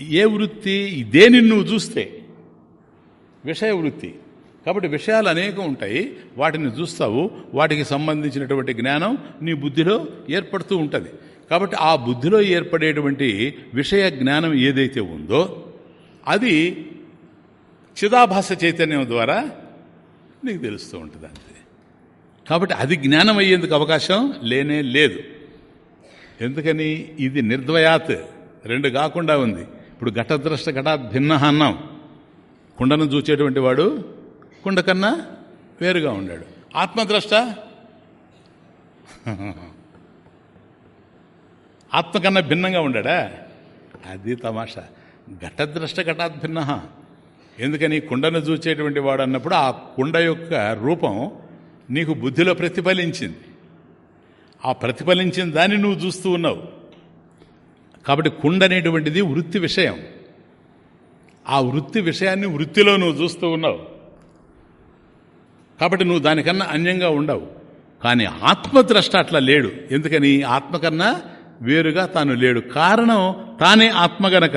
S1: ఏ వృత్తి? దేని నువ్వు చూస్తే. విషయ వృత్తి. కాబట్టి విషయాలు అనేకం ఉంటాయి. వాటిని చూస్తావు. వాటికి సంబంధించినటువంటి జ్ఞానం నీ బుద్ధిలో ఏర్పడుతూ ఉంటుంది. కాబట్టి ఆ బుద్ధిలో ఏర్పడేటువంటి విషయ జ్ఞానం ఏదైతే ఉందో అది చిదాభాస చైతన్యం ద్వారా నీకు తెలుస్తూ ఉంటుంది అంతే. కాబట్టి అది జ్ఞానం అయ్యేందుకు అవకాశం లేనే లేదు. ఎందుకని? ఇది నిర్ద్వయాత్. రెండు కాకుండా ఉంది. ఇప్పుడు ఘటద్రష్ట ఘటాత్ భిన్న అన్నాం. కుండను చూచేటువంటి వాడు కుండ కన్నా వేరుగా ఉన్నాడు ఆత్మద్రష్ట? ఆత్మ కన్నా భిన్నంగా ఉండాడా? అది తమాషా. ఘటద్రష్ట ఘటాత్ భిన్న ఎందుకని కుండను చూచేటువంటి వాడు అన్నప్పుడు ఆ కుండ యొక్క రూపం నీకు బుద్ధిలో ప్రతిఫలించింది. ఆ ప్రతిఫలించిన దాన్ని నువ్వు చూస్తూ ఉన్నావు. కాబట్టి కుండ అనేటువంటిది వృత్తి విషయం. ఆ వృత్తి విషయాన్ని వృత్తిలో నువ్వు చూస్తూ ఉన్నావు. కాబట్టి నువ్వు దానికన్నా అన్యంగా ఉండవు. కానీ ఆత్మద్రష్ట అట్లా లేడు. ఎందుకని? ఆత్మ కన్నా వేరుగా తాను లేడు. కారణం తానే ఆత్మ గనక.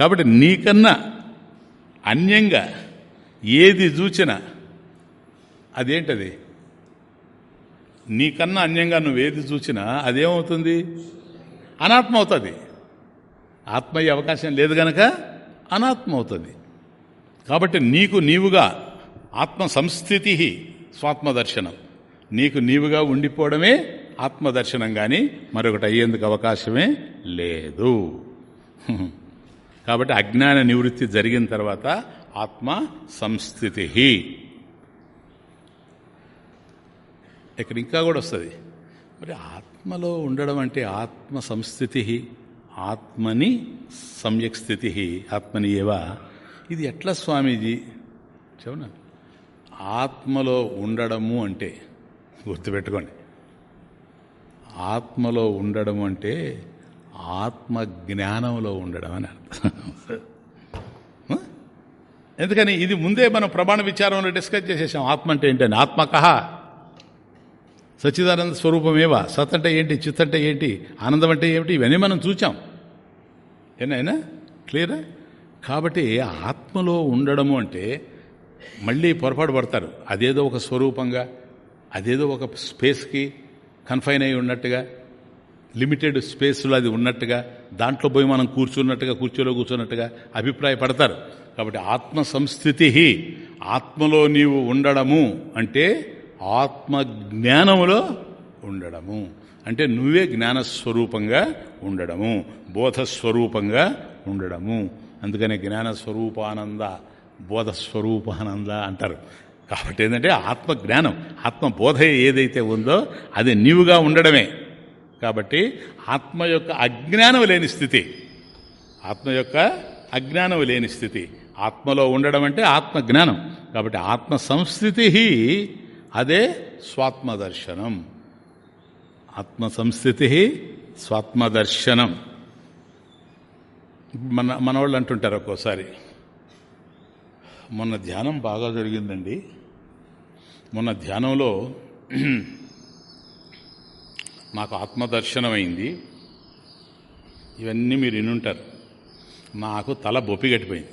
S1: కాబట్టి నీకన్నా అన్యంగా ఏది చూచినా అదేంటది? నీకన్నా అన్యంగా నువ్వేది చూచినా అదేమవుతుంది? అనాత్మ అవుతుంది. ఆత్మ అవకాశం లేదు గనక అనాత్మ అవుతుంది. కాబట్టి నీకు నీవుగా ఆత్మ సంస్థితి స్వాత్మదర్శనం. నీకు నీవుగా ఉండిపోవడమే ఆత్మదర్శనం కానీ మరొకటి అయ్యేందుకు అవకాశమే లేదు. కాబట్టి అజ్ఞాన నివృత్తి జరిగిన తర్వాత ఆత్మ సంస్థితి ఇక్కడ ఇంకా కూడా వస్తుంది. మరి ఆత్మలో ఉండడం అంటే ఆత్మ సంస్థితి ఆత్మని సమ్యక్ స్థితి ఆత్మని ఏవా? ఇది ఎట్లా స్వామీజీ? చెవునా? ఆత్మలో ఉండడము అంటే గుర్తుపెట్టుకోండి. ఆత్మలో ఉండడం అంటే ఆత్మ జ్ఞానంలో ఉండడం అని అర్థం. ఎందుకని? ఇది ముందే మనం ప్రమాణ విచారంలో డిస్కస్ చేసేసాం. ఆత్మ అంటే ఏంటని? ఆత్మకహ సచ్చిదానంద స్వరూపమేవా? సత్ అంటే ఏంటి? చిత్ అంటే ఏంటి? ఆనందం అంటే ఏమిటి? ఇవన్నీ మనం చూచాం. ఏనాయినా క్లియరా? కాబట్టి ఆత్మలో ఉండడము అంటే మళ్ళీ పొరపాటు పడతారు. అదేదో ఒక స్వరూపంగా అదేదో ఒక స్పేస్కి కన్ఫైన్ అయి ఉన్నట్టుగా లిమిటెడ్ స్పేస్లో అది ఉన్నట్టుగా దాంట్లో పోయి మనం కూర్చున్నట్టుగా కూర్చోలో కూర్చున్నట్టుగా అభిప్రాయపడతారు కాబట్టి ఆత్మ సంస్థితి ఆత్మలో నీవు ఉండడము అంటే ఆత్మ జ్ఞానములో ఉండడము. అంటే నువ్వే జ్ఞానస్వరూపంగా ఉండడము. బోధస్వరూపంగా ఉండడము. అందుకనే జ్ఞానస్వరూపానంద బోధస్వరూపానంద అంటారు. కాబట్టి ఏంటంటే ఆత్మజ్ఞానం ఆత్మబోధ ఆత్మ బోధ ఏదైతే ఉందో అది నీవుగా ఉండడమే. కాబట్టి ఆత్మ యొక్క అజ్ఞానం లేని స్థితి. ఆత్మ యొక్క అజ్ఞానం లేని స్థితి. ఆత్మలో ఉండడం అంటే ఆత్మజ్ఞానం. కాబట్టి ఆత్మ సంస్థితి అదే స్వాత్మదర్శనం. ఆత్మ సంస్థితి స్వాత్మదర్శనం. మన మనవాళ్ళు అంటుంటారు ఒక్కోసారి. మొన్న ధ్యానం బాగా జరిగిందండి. మొన్న ధ్యానంలో (clears throat) నాకు ఆత్మదర్శనమైంది. అయింది ఇవన్నీ మీరు వినుంటారు. నాకు తల బొప్పి గట్టిపోయింది.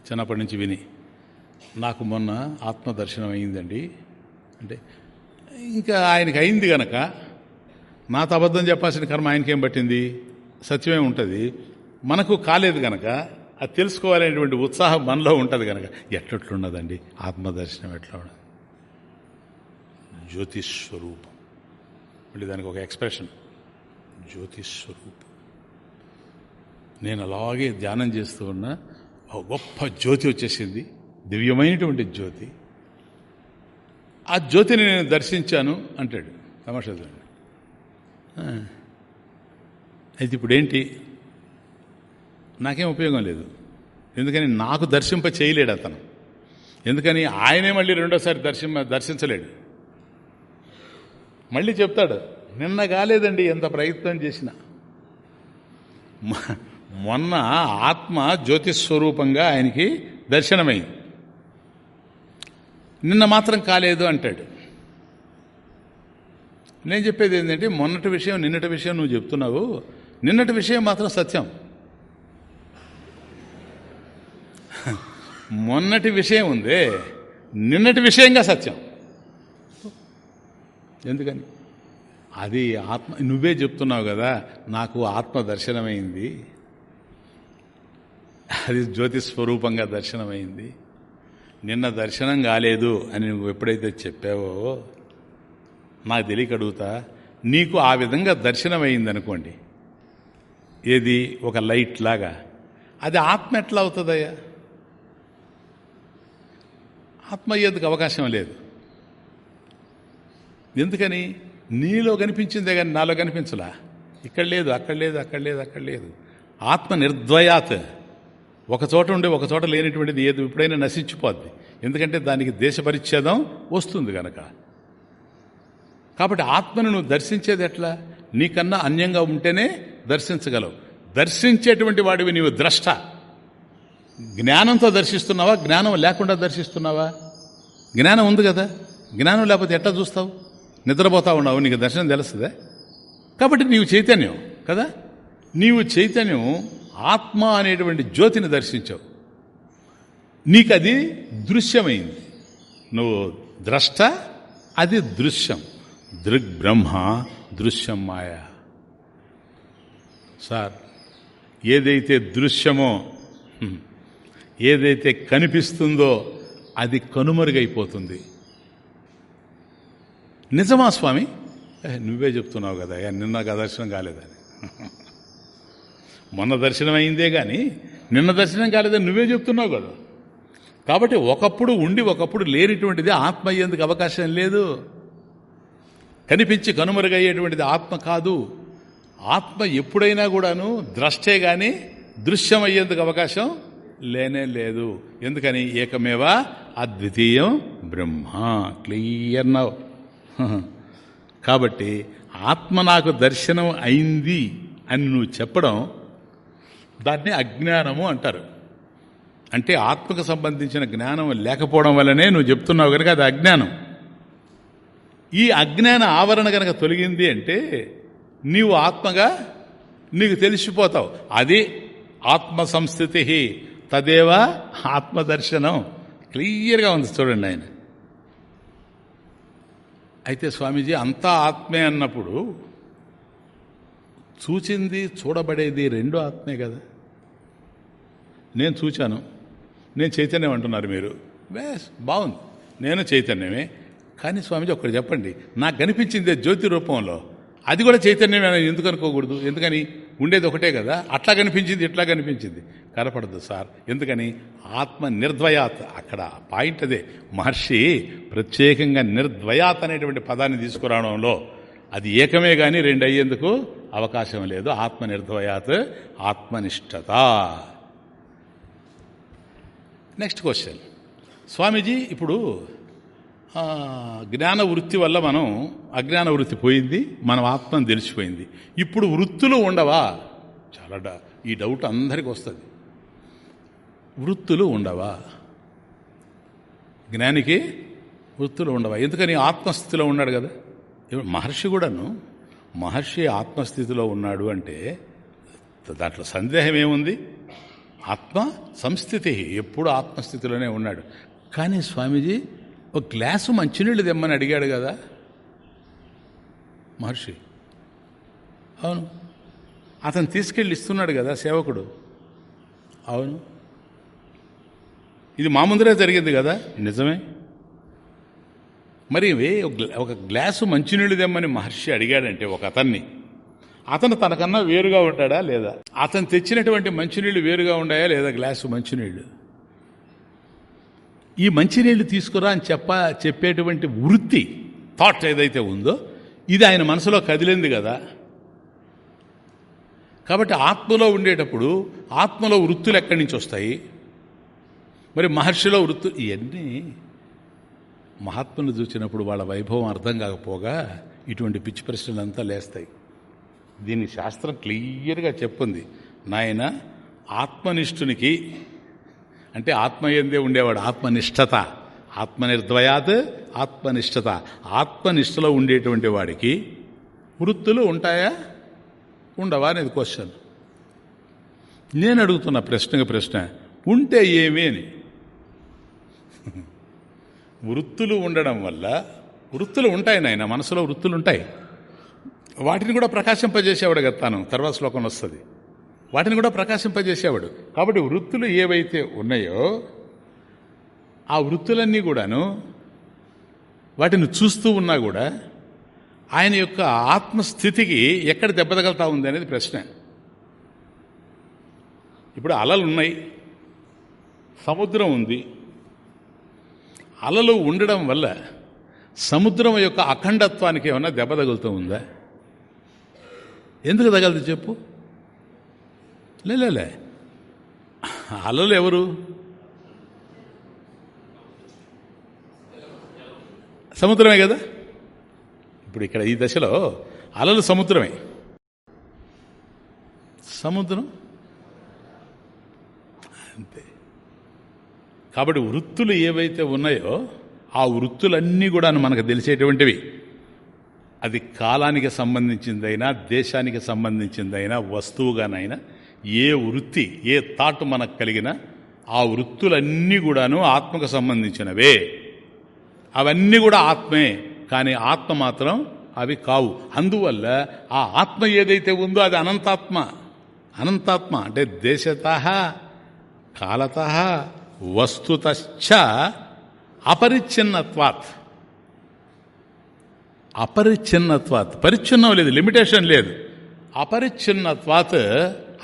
S1: చిన్నప్పటి నుంచి విని. నాకు మొన్న ఆత్మదర్శనం అయిందండి. అంటే ఇంకా ఆయనకి అయింది గనక నాతో అబద్ధం చెప్పాల్సిన కర్మ ఆయనకేం పట్టింది? సత్యమే ఉంటుంది. మనకు కాలేదు గనక అది తెలుసుకోవాలనేటువంటి ఉత్సాహం మనలో ఉంటుంది కనుక ఎట్లట్లున్నదండి ఆత్మదర్శనం ఎట్లా ఉన్నది జ్యోతిస్వరూపం. మళ్ళీ దానికి ఒక ఎక్స్ప్రెషన్. జ్యోతిస్వరూపం. నేను అలాగే ధ్యానం చేస్తూ ఉన్నా ఒక గొప్ప జ్యోతి వచ్చేసింది. దివ్యమైనటువంటి జ్యోతి. ఆ జ్యోతిని నేను దర్శించాను అంటాడు. తమాషాదండి అయితే అయితే ఇప్పుడేంటి? నాకేం ఉపయోగం లేదు. ఎందుకని? నాకు దర్శింప చేయలేడు అతను. ఎందుకని? ఆయనే మళ్ళీ రెండోసారి దర్శింప దర్శించలేడు. మళ్ళీ చెప్తాడు నిన్న కాలేదండి ఎంత ప్రయత్నం చేసినా. మొన్న ఆత్మ జ్యోతిస్వరూపంగా ఆయనకి దర్శనమైంది. నిన్న మాత్రం కాలేదు అంటాడు. నేను చెప్పేది ఏంటంటే మొన్నటి విషయం నిన్నటి విషయం నువ్వు చెప్తున్నావు. నిన్నటి విషయం మాత్రం సత్యం. (laughs) మొన్నటి విషయం ఉందే నిన్నటి విషయంగా సత్యం. ఎందుకని? అది ఆత్మ నువ్వే చెప్తున్నావు కదా నాకు ఆత్మ దర్శనమైంది. అది జ్యోతి స్వరూపంగా దర్శనమైంది. నిన్న దర్శనం కాలేదు అని నువ్వు ఎప్పుడైతే చెప్పావో నాకు తెలియక అడుగుతా నీకు ఆ విధంగా దర్శనం అయిందనుకోండి ఏది? ఒక లైట్ లాగా. అది ఆత్మ ఎట్లా అవుతుందయ్యా? ఆత్మ అయ్యేందుకు అవకాశం లేదు. ఎందుకని? నీలో కనిపించిందే కానీ నాలో కనిపించలా. ఇక్కడ లేదు అక్కడ లేదు అక్కడ లేదు అక్కడ లేదు. ఆత్మ నిర్ద్వయాత్. ఒక చోట ఉండే ఒక చోట లేనిటువంటిది ఏది ఎప్పుడైనా నశించిపోద్ది. ఎందుకంటే దానికి దేశ పరిచ్ఛేదం వస్తుంది గనక. కాబట్టి ఆత్మను నువ్వు దర్శించేది ఎట్లా? నీకన్నా అన్యంగా ఉంటేనే దర్శించగలవు. దర్శించేటువంటి వాడివి నీవు ద్రష్ట. జ్ఞానంతో దర్శిస్తున్నావా? జ్ఞానం లేకుండా దర్శిస్తున్నావా? జ్ఞానం ఉంది కదా? జ్ఞానం లేకపోతే ఎట్లా చూస్తావు? నిద్రపోతా ఉన్నావు నీకు దర్శనం తెలుస్తుందా? కాబట్టి నీవు చైతన్యం కదా? నీవు చైతన్యం ఆత్మ అనేటువంటి జ్యోతిని దర్శించావు. నీకు అది దృశ్యమైంది. నువ్వు ద్రష్ట అది దృశ్యం. దృగ్బ్రహ్మ దృశ్యం మాయ. సార్ ఏదైతే దృశ్యమో ఏదైతే కనిపిస్తుందో అది కనుమరుగైపోతుంది. నిజమా స్వామి? నువ్వే చెప్తున్నావు కదా నిన్న దర్శనం కాలేదని. మొన్న దర్శనం అయిందే కానీ నిన్న దర్శనం కాలేదని నువ్వే చెప్తున్నావు కదా. కాబట్టి ఒకప్పుడు ఉండి ఒకప్పుడు లేనిటువంటిది ఆత్మ అయ్యేందుకు అవకాశం లేదు. కనిపించి కనుమరుగయ్యేటువంటిది ఆత్మ కాదు. ఆత్మ ఎప్పుడైనా కూడాను ద్రష్టే గాని దృశ్యం అయ్యేందుకు అవకాశం లేనే లేదు. ఎందుకని? ఏకమేవా అద్వితీయం బ్రహ్మ. క్లియర్ నవ్ (laughs) కాబట్టి ఆత్మ నాకు దర్శనం అయింది అని నువ్వు చెప్పడం దాన్ని అజ్ఞానము అంటారు. అంటే ఆత్మకు సంబంధించిన జ్ఞానం లేకపోవడం వల్లనే నువ్వు చెప్తున్నావు కనుక అది అజ్ఞానం. ఈ అజ్ఞాన ఆవరణ కనుక తొలగింది అంటే నీవు ఆత్మగా నీకు తెలిసిపోతావు. అది ఆత్మ సంస్థితి తదేవా ఆత్మదర్శనం. క్లియర్గా ఉంది చూడండి ఆయన. అయితే స్వామీజీ అంతా ఆత్మే అన్నప్పుడు చూచింది చూడబడేది రెండు ఆత్మే కదా. నేను చూచాను. నేను చైతన్యం అంటున్నారు మీరు. వేస్ బాగుంది. నేను చైతన్యమే. కానీ స్వామిజీ ఒక్కరు చెప్పండి. నాకు కనిపించింది జ్యోతి రూపంలో. అది కూడా చైతన్యమే ఎందుకు అనుకోకూడదు? ఎందుకని? ఉండేది ఒకటే కదా. అట్లా కనిపించింది ఇట్లా కనిపించింది. కనపడదు సార్. ఎందుకని? ఆత్మ నిర్ద్వయాత్ అక్కడ పాయింట్ అదే. మహర్షి ప్రత్యేకంగా నిర్ద్వయాత్ అనేటువంటి పదాన్ని తీసుకురావడంలో అది ఏకమే కానీ రెండు అయ్యేందుకు అవకాశం లేదు. ఆత్మ నిర్ద్వయాత్ ఆత్మనిష్టత. నెక్స్ట్ క్వశ్చన్ స్వామీజీ ఇప్పుడు జ్ఞాన వృత్తి వల్ల మనం అజ్ఞాన వృత్తి పోయింది మనం ఆత్మను తెలిసిపోయింది. ఇప్పుడు వృత్తులు ఉండవా? చాలా ఈ డౌట్ అందరికి వస్తుంది. వృత్తులు ఉండవా? జ్ఞానికి వృత్తులు ఉండవా? ఎందుకని ఆత్మస్థితిలో ఉన్నాడు కదా? మహర్షి కూడాను మహర్షి ఆత్మస్థితిలో ఉన్నాడు అంటే దాంట్లో సందేహం ఏముంది? ఆత్మ సంస్థితి ఎప్పుడు ఆత్మస్థితిలోనే ఉన్నాడు. కానీ స్వామీజీ ఒక గ్లాసు మంచినీళ్ళు తెమ్మని అడిగాడు కదా? మహర్షి అవును. అతను తీసుకెళ్ళి ఇస్తున్నాడు కదా సేవకుడు? అవును. ఇది మా ముందరే జరిగింది కదా? నిజమే. మరి ఒక గ్లాసు మంచినీళ్ళు తెమ్మని మహర్షి అడిగాడంటే ఒక అతన్ని అతను తనకన్నా వేరుగా ఉంటాడా లేదా? అతను తెచ్చినటువంటి మంచినీళ్ళు వేరుగా ఉన్నాయా లేదా గ్లాసు మంచినీళ్ళు? ఈ మంచినీళ్ళు తీసుకురా అని చెప్ప చెప్పేటువంటి వృత్తి థాట్ ఏదైతే ఉందో ఇది ఆయన మనసులో కదిలింది కదా. కాబట్టి ఆత్మలో ఉండేటప్పుడు ఆత్మలో వృత్తులు ఎక్కడి నుంచి వస్తాయి? మరి మహర్షిలో వృత్తులు ఇవన్నీ మహాత్ములు చూసినప్పుడు వాళ్ళ వైభవం అర్థం కాకపోగా ఇటువంటి పిచ్చి ప్రశ్నలంతా లేస్తాయి. దీని శాస్త్రం క్లియర్గా చెప్పుంది. నాయన ఆత్మనిష్ఠునికి అంటే ఆత్మయందే ఉండేవాడు ఆత్మనిష్టత. ఆత్మనిర్ద్వయాత్ ఆత్మనిష్టత. ఆత్మనిష్టలో ఉండేటువంటి వాడికి వృత్తులు ఉంటాయా? ఉండవా అనేది క్వశ్చన్ నేను అడుగుతున్న ప్రశ్నగా ప్రశ్న ఉంటే ఏమి అని? వృత్తులు ఉండడం వల్ల వృత్తులు ఉంటాయి నాయన మనసులో వృత్తులు ఉంటాయి. వాటిని కూడా ప్రకాశింపజేసేవాడు కదా తాను. తర్వాత శ్లోకం వస్తుంది. వాటిని కూడా ప్రకాశింపజేసేవాడు. కాబట్టి వృత్తులు ఏవైతే ఉన్నాయో ఆ వృత్తులన్నీ కూడాను వాటిని చూస్తూ ఉన్నా కూడా ఆయన యొక్క ఆత్మస్థితికి ఎక్కడ దెబ్బతగలుతా ఉంది అనేది ప్రశ్న. ఇప్పుడు అలలు ఉన్నాయి. సముద్రం ఉంది. అలలు ఉండడం వల్ల సముద్రం యొక్క అఖండత్వానికి ఏమన్నా దెబ్బ తగులుతూ ఉందా? ఎందుకు తగలదు చెప్పు? లేలే అలలు ఎవరు? సముద్రమే కదా? ఇప్పుడు ఇక్కడ ఈ దశలో అలలు సముద్రమే. సముద్రం? అంతే. కాబట్టి వృత్తులు ఏవైతే ఉన్నాయో ఆ వృత్తులన్నీ కూడా మనకు తెలిసేటువంటివి. అది కాలానికి సంబంధించిందైనా దేశానికి సంబంధించిందైనా వస్తువుగానైనా ఏ వృత్తి ఏ థాట్ మనకు కలిగినా ఆ వృత్తులన్నీ కూడాను ఆత్మకు సంబంధించినవే. అవన్నీ కూడా ఆత్మే కానీ ఆత్మ మాత్రం అవి కావు. అందువల్ల ఆ ఆత్మ ఏదైతే ఉందో అది అనంతాత్మ. అనంతాత్మ అంటే దేశత కాలత వస్తుత అపరిచ్ఛిన్నత్వాత్. అపరిచ్ఛిన్నత్వాత్. పరిచ్ఛిన్నం లేదు లిమిటేషన్ లేదు. అపరిచ్ఛిన్నత్వాత్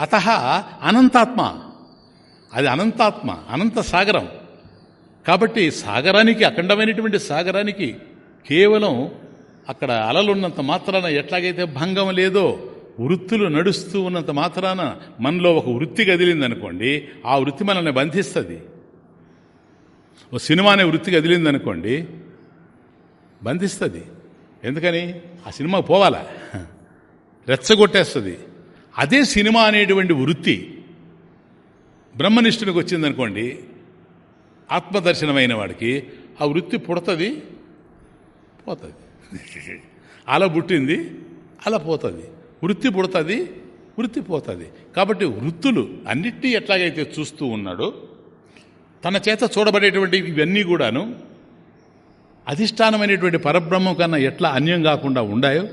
S1: అత అనంతాత్మ. అది అనంతాత్మ అనంత సాగరం. కాబట్టి సాగరానికి అఖండమైనటువంటి సాగరానికి కేవలం అక్కడ అలలున్నంత మాత్రాన ఎట్లాగైతే భంగం లేదో వృత్తులు నడుస్తూ ఉన్నంత మాత్రాన మనలో ఒక వృత్తి కదిలిందనుకోండి ఆ వృత్తి మనల్ని బంధిస్తుంది. ఓ సినిమా అనే వృత్తి కదిలిందనుకోండి బంధిస్తుంది. ఎందుకని? ఆ సినిమా పోవాలా? రెచ్చగొట్టేస్తుంది. అదే సినిమా అనేటువంటి వృత్తి బ్రహ్మనిష్ఠునికి వచ్చిందనుకోండి ఆత్మదర్శనమైన వాడికి ఆ వృత్తి పుడుతుంది పోతుంది. అలా పుట్టింది అలా పోతుంది. వృత్తి పుడుతుంది వృత్తి పోతుంది. కాబట్టి వృత్తులు అన్నిటినీ ఎట్లాగైతే చూస్తూ ఉన్నాడో తన చేత చూడబడేటువంటి ఇవన్నీ కూడాను అధిష్టానమైనటువంటి పరబ్రహ్మం కన్నా ఎట్లా అన్యం కాకుండా ఉండాయో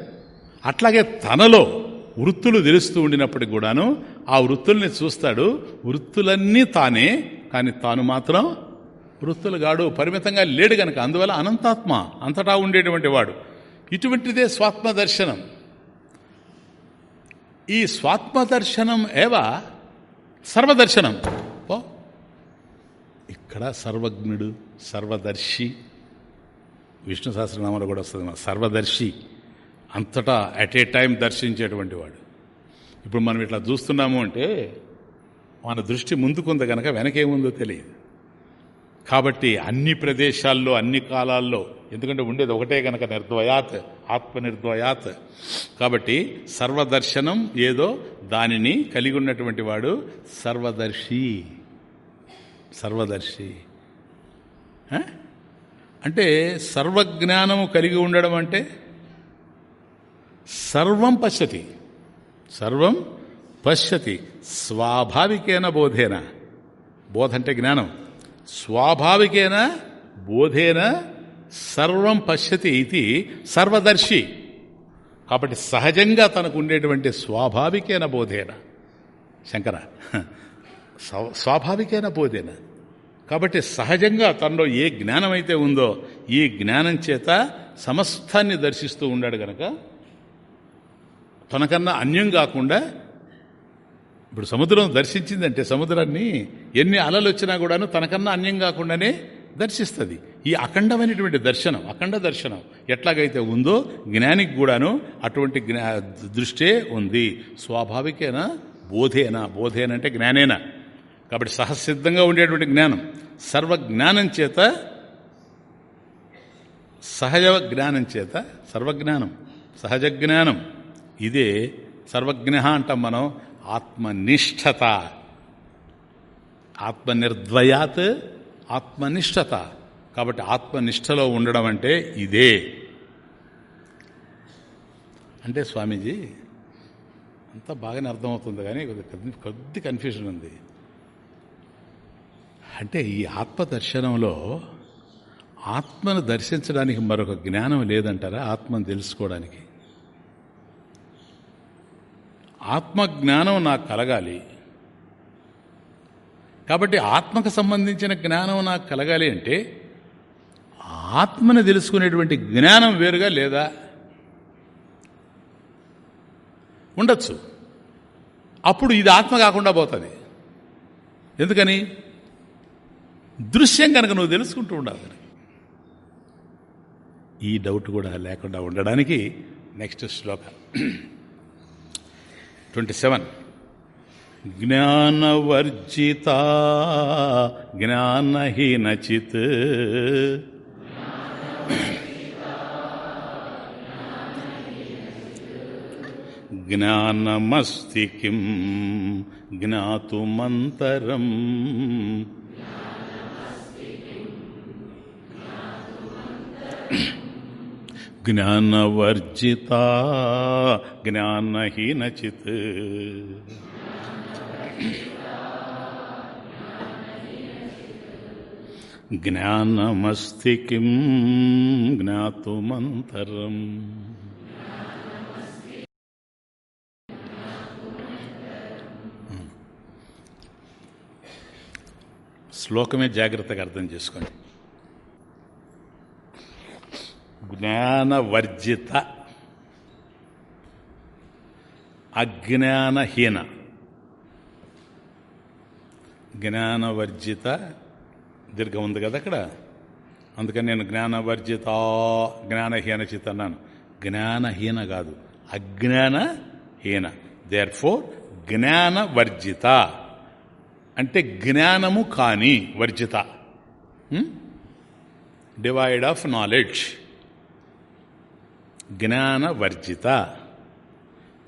S1: అట్లాగే తనలో వృత్తులు తెలుస్తూ ఉండినప్పటికి కూడాను ఆ వృత్తుల్ని చూస్తాడు. వృత్తులన్నీ తానే కానీ తాను మాత్రం వృత్తులు గాడు పరిమితంగా లేడు గనక. అందువల్ల అనంతాత్మ అంతటా ఉండేటువంటి వాడు. ఇటువంటిదే స్వాత్మ దర్శనం ఈ స్వాత్మ దర్శనం ఏవ? సర్వదర్శనం. ఓ ఇక్కడ సర్వజ్ఞుడు సర్వదర్శి విష్ణు సహస్రనామాలు కూడా వస్తుంది సర్వదర్శి. అంతటా అట్ ఏ టైం దర్శించేటువంటి వాడు. ఇప్పుడు మనం ఇట్లా చూస్తున్నాము అంటే మన దృష్టి ముందుకుంది కనుక వెనకేముందో తెలియదు. కాబట్టి అన్ని ప్రదేశాల్లో అన్ని కాలాల్లో ఎందుకంటే ఉండేది ఒకటే కనుక నిర్ద్వయాత్ ఆత్మనిర్ద్వయాత్. కాబట్టి సర్వదర్శనం ఏదో దానిని కలిగి ఉన్నటువంటి వాడు సర్వదర్శి. సర్వదర్శి. అంటే సర్వజ్ఞానము కలిగి ఉండడం అంటే సర్వం పశ్యతి. సర్వం పశ్యతి. స్వాభావికేన బోధేన. బోధ అంటే జ్ఞానం. స్వాభావికేన బోధేన సర్వం పశ్యతి ఇది సర్వదర్శి. కాబట్టి సహజంగా తనకు ఉండేటువంటి స్వాభావికేన బోధేన. శంకర స్వాభావికేన బోధేన. కాబట్టి సహజంగా తనలో ఏ జ్ఞానం అయితే ఉందో ఈ జ్ఞానం చేత సమస్తాన్ని దర్శిస్తూ ఉన్నాడు గనక తనకన్నా అన్యం కాకుండా ఇప్పుడు సముద్రం దర్శించిందంటే సముద్రాన్ని ఎన్ని అలలు వచ్చినా కూడాను తనకన్నా అన్యం కాకుండానే దర్శిస్తుంది. ఈ అఖండమైనటువంటి దర్శనం అఖండ దర్శనం ఎట్లాగైతే ఉందో జ్ఞానికి కూడాను అటువంటి జ్ఞా దృష్టే ఉంది. స్వాభావికేనా? బోధేనా? బోధేనంటే జ్ఞానేనా? కాబట్టి సహసిద్ధంగా ఉండేటువంటి జ్ఞానం. సర్వజ్ఞానం చేత సహజ జ్ఞానం చేత సర్వజ్ఞానం సహజ జ్ఞానం ఇదే సర్వజ్ఞ అంటాం మనం ఆత్మనిష్టత ఆత్మనిర్ద్వయాత్ ఆత్మనిష్టత కాబట్టి ఆత్మనిష్టలో ఉండడం అంటే ఇదే. అంటే స్వామీజీ అంతా బాగానే అర్థమవుతుంది కానీ కొద్ది కొద్ది కన్ఫ్యూజన్ ఉంది. అంటే ఈ ఆత్మదర్శనంలో ఆత్మను దర్శించడానికి మరొక జ్ఞానం లేదంటారా? ఆత్మను తెలుసుకోవడానికి. ఆత్మజ్ఞానం నాకు కలగాలి. కాబట్టి ఆత్మకు సంబంధించిన జ్ఞానం నాకు కలగాలి అంటే ఆత్మను తెలుసుకునేటువంటి జ్ఞానం వేరుగా లేదా? ఉండొచ్చు. అప్పుడు ఇది ఆత్మ కాకుండా పోతుంది. ఎందుకని? దృశ్యం కనుక నువ్వు తెలుసుకుంటూ ఉండాలి ఈ డౌట్ కూడా లేకుండా ఉండడానికి నెక్స్ట్ శ్లోక. Twenty seven. జ్ఞానవర్జిత జ్ఞానహీనచిత్. జ్ఞానమస్తి కిం జ్ఞాతుమంతరం. జ్ఞానవర్జిత జ్ఞానహీనచిత్. జ్ఞానమస్తి కిం జ్ఞాతుమంతరం. శ్లోకమే జాగ్రత్తగా అర్థం చేసుకోండి. జ్ఞానవర్జిత అజ్ఞానహీన. జ్ఞానవర్జిత దీర్ఘం ఉంది కదా అక్కడ? అందుకని నేను జ్ఞానవర్జిత జ్ఞానహీన చిత్ అన్నాను. జ్ఞానహీన కాదు అజ్ఞానహీన. There four జ్ఞానవర్జిత. అంటే జ్ఞానము కాని వర్జిత. డివైడ్ ఆఫ్ నాలెడ్జ్ జ్ఞానవర్జిత.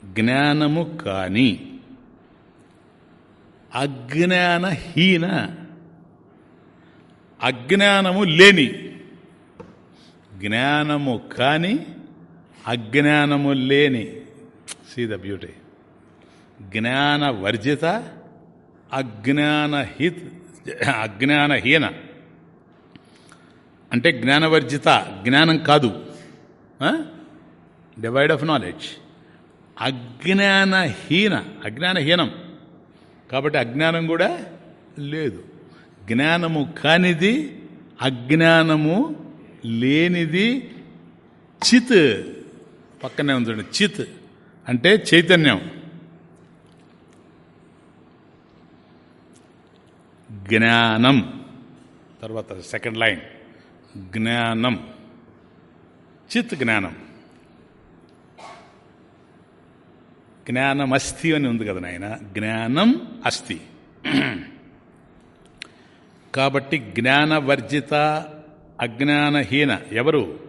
S1: జ్ఞానము కాని అజ్ఞానహీన అజ్ఞానము లేని జ్ఞానము కాని అజ్ఞానము లేని సీ ద బ్యూటీ జ్ఞానవర్జిత అజ్ఞానహిత్ అజ్ఞానహీన. అంటే జ్ఞానవర్జిత జ్ఞానం కాదు. డివైడ్ ఆఫ్ నాలెడ్జ్ అజ్ఞానహీన అజ్ఞానహీనం కాబట్టి అజ్ఞానం కూడా లేదు. జ్ఞానము కానిది అజ్ఞానము లేనిది చిత్. పక్కనే ఉందండి చిత్. అంటే చైతన్యం. జ్ఞానం. తర్వాత సెకండ్ లైన్ జ్ఞానం. చిత్ జ్ఞానం. జ్ఞానం అస్థి అని ఉంది కదా నాయన. జ్ఞానం అస్థి కాబట్టి జ్ఞానవర్జిత అజ్ఞానహీన ఎవరు?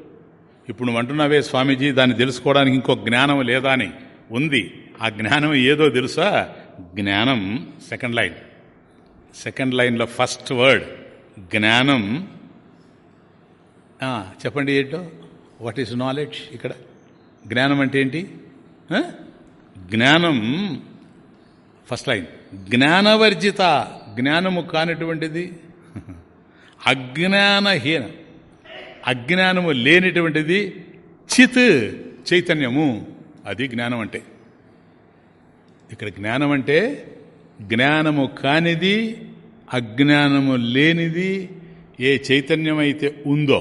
S1: ఇప్పుడు నువ్వు అంటున్నావే స్వామీజీ దాన్ని తెలుసుకోవడానికి ఇంకో జ్ఞానం లేదా అని. ఉంది. ఆ జ్ఞానం ఏదో తెలుసా? జ్ఞానం సెకండ్ లైన్ సెకండ్ లైన్లో ఫస్ట్ వర్డ్ జ్ఞానం. చెప్పండి ఏంటో? వాట్ ఈస్ నాలెడ్జ్ ఇక్కడ? జ్ఞానం అంటే ఏంటి? జ్ఞానం ఫస్ట్ లైన్ జ్ఞానవర్జిత జ్ఞానము కానిటువంటిది అజ్ఞానహీన అజ్ఞానము లేనిటువంటిది చిత్ చైతన్యము అది జ్ఞానం అంటే. ఇక్కడ జ్ఞానం అంటే జ్ఞానము కానిది అజ్ఞానము లేనిది ఏ చైతన్యం అయితే ఉందో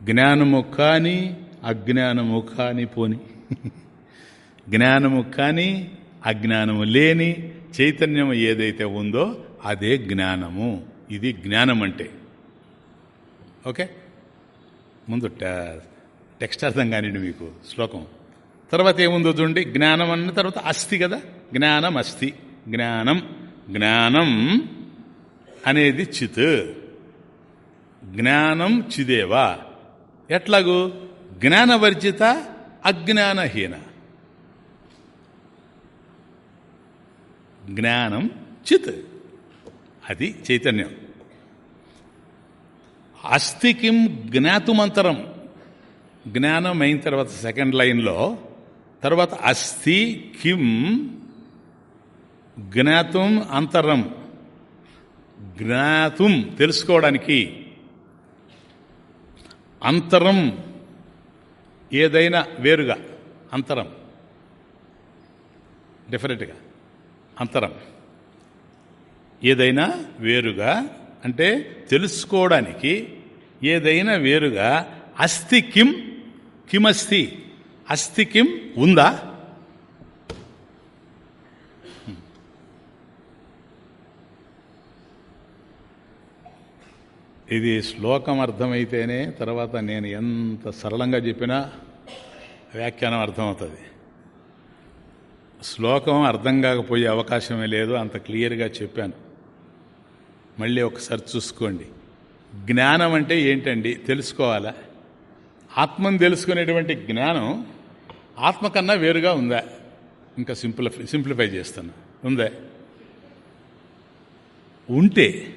S1: జ్ఞానము కాని అజ్ఞానము కాని పోని. జ్ఞానము కానీ అజ్ఞానము లేని చైతన్యము ఏదైతే ఉందో అదే జ్ఞానము. ఇది జ్ఞానం అంటే ఓకే? ముందు టెక్స్ట్ అర్థం కానివ్వండి మీకు శ్లోకం. తర్వాత ఏముందో చూడండి జ్ఞానం అన్న తర్వాత అస్థి కదా? జ్ఞానం అస్థి. జ్ఞానం జ్ఞానం అనేది చిత్. జ్ఞానం చిదేవా. ఎట్లాగూ? జ్ఞానవర్జిత అజ్ఞానహీన. జ్ఞానం చిత్. అది చైతన్యం. అస్థి కిం జ్ఞాతుమంతరం. జ్ఞానం అయిన తర్వాత సెకండ్ లైన్లో తర్వాత అస్థి కిం జ్ఞాతం అంతరం. జ్ఞాతం తెలుసుకోవడానికి అంతరం ఏదైనా వేరుగా అంతరం. డిఫరెంట్గా అంతరం. ఏదైనా వేరుగా అంటే తెలుసుకోవడానికి ఏదైనా వేరుగా అస్థి కిం కిమస్తి. అస్థి కిం ఉందా? ఇది శ్లోకం అర్థమైతేనే తర్వాత నేను ఎంత సరళంగా చెప్పినా వ్యాఖ్యానం అర్థమవుతుంది. శ్లోకం అర్థం కాకపోయే అవకాశమే లేదు అంత క్లియర్గా చెప్పాను. మళ్ళీ ఒకసారి చూసుకోండి. జ్ఞానం అంటే ఏంటండి? తెలుసుకోవాలా? ఆత్మను తెలుసుకునేటువంటి జ్ఞానం ఆత్మ కన్నా వేరుగా ఉందా? ఇంకా సింప్లిఫై సింప్లిఫై చేస్తున్నా ఉందా? ఉంటే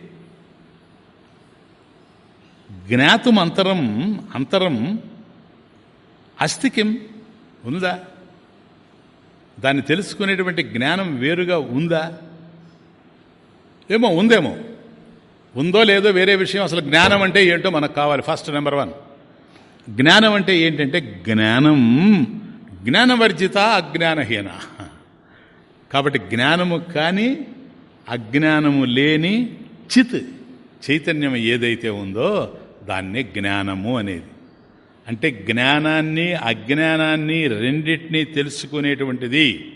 S1: జ్ఞాతం అంతరం అంతరం అస్థికిం ఉందా? దాన్ని తెలుసుకునేటువంటి జ్ఞానం వేరుగా ఉందా? ఏమో ఉందేమో. ఉందో లేదో వేరే విషయం. అసలు జ్ఞానం అంటే ఏంటో మనకు కావాలి. First number one. జ్ఞానం అంటే ఏంటంటే జ్ఞానం. జ్ఞానవర్జిత అజ్ఞానహీన. కాబట్టి జ్ఞానము కానీ అజ్ఞానము లేని చిత్ చైతన్యం ఏదైతే ఉందో దాన్నే జ్ఞానము అనేది. అంటే జ్ఞానాన్ని అజ్ఞానాన్ని రెండింటినీ తెలుసుకునేటువంటిది.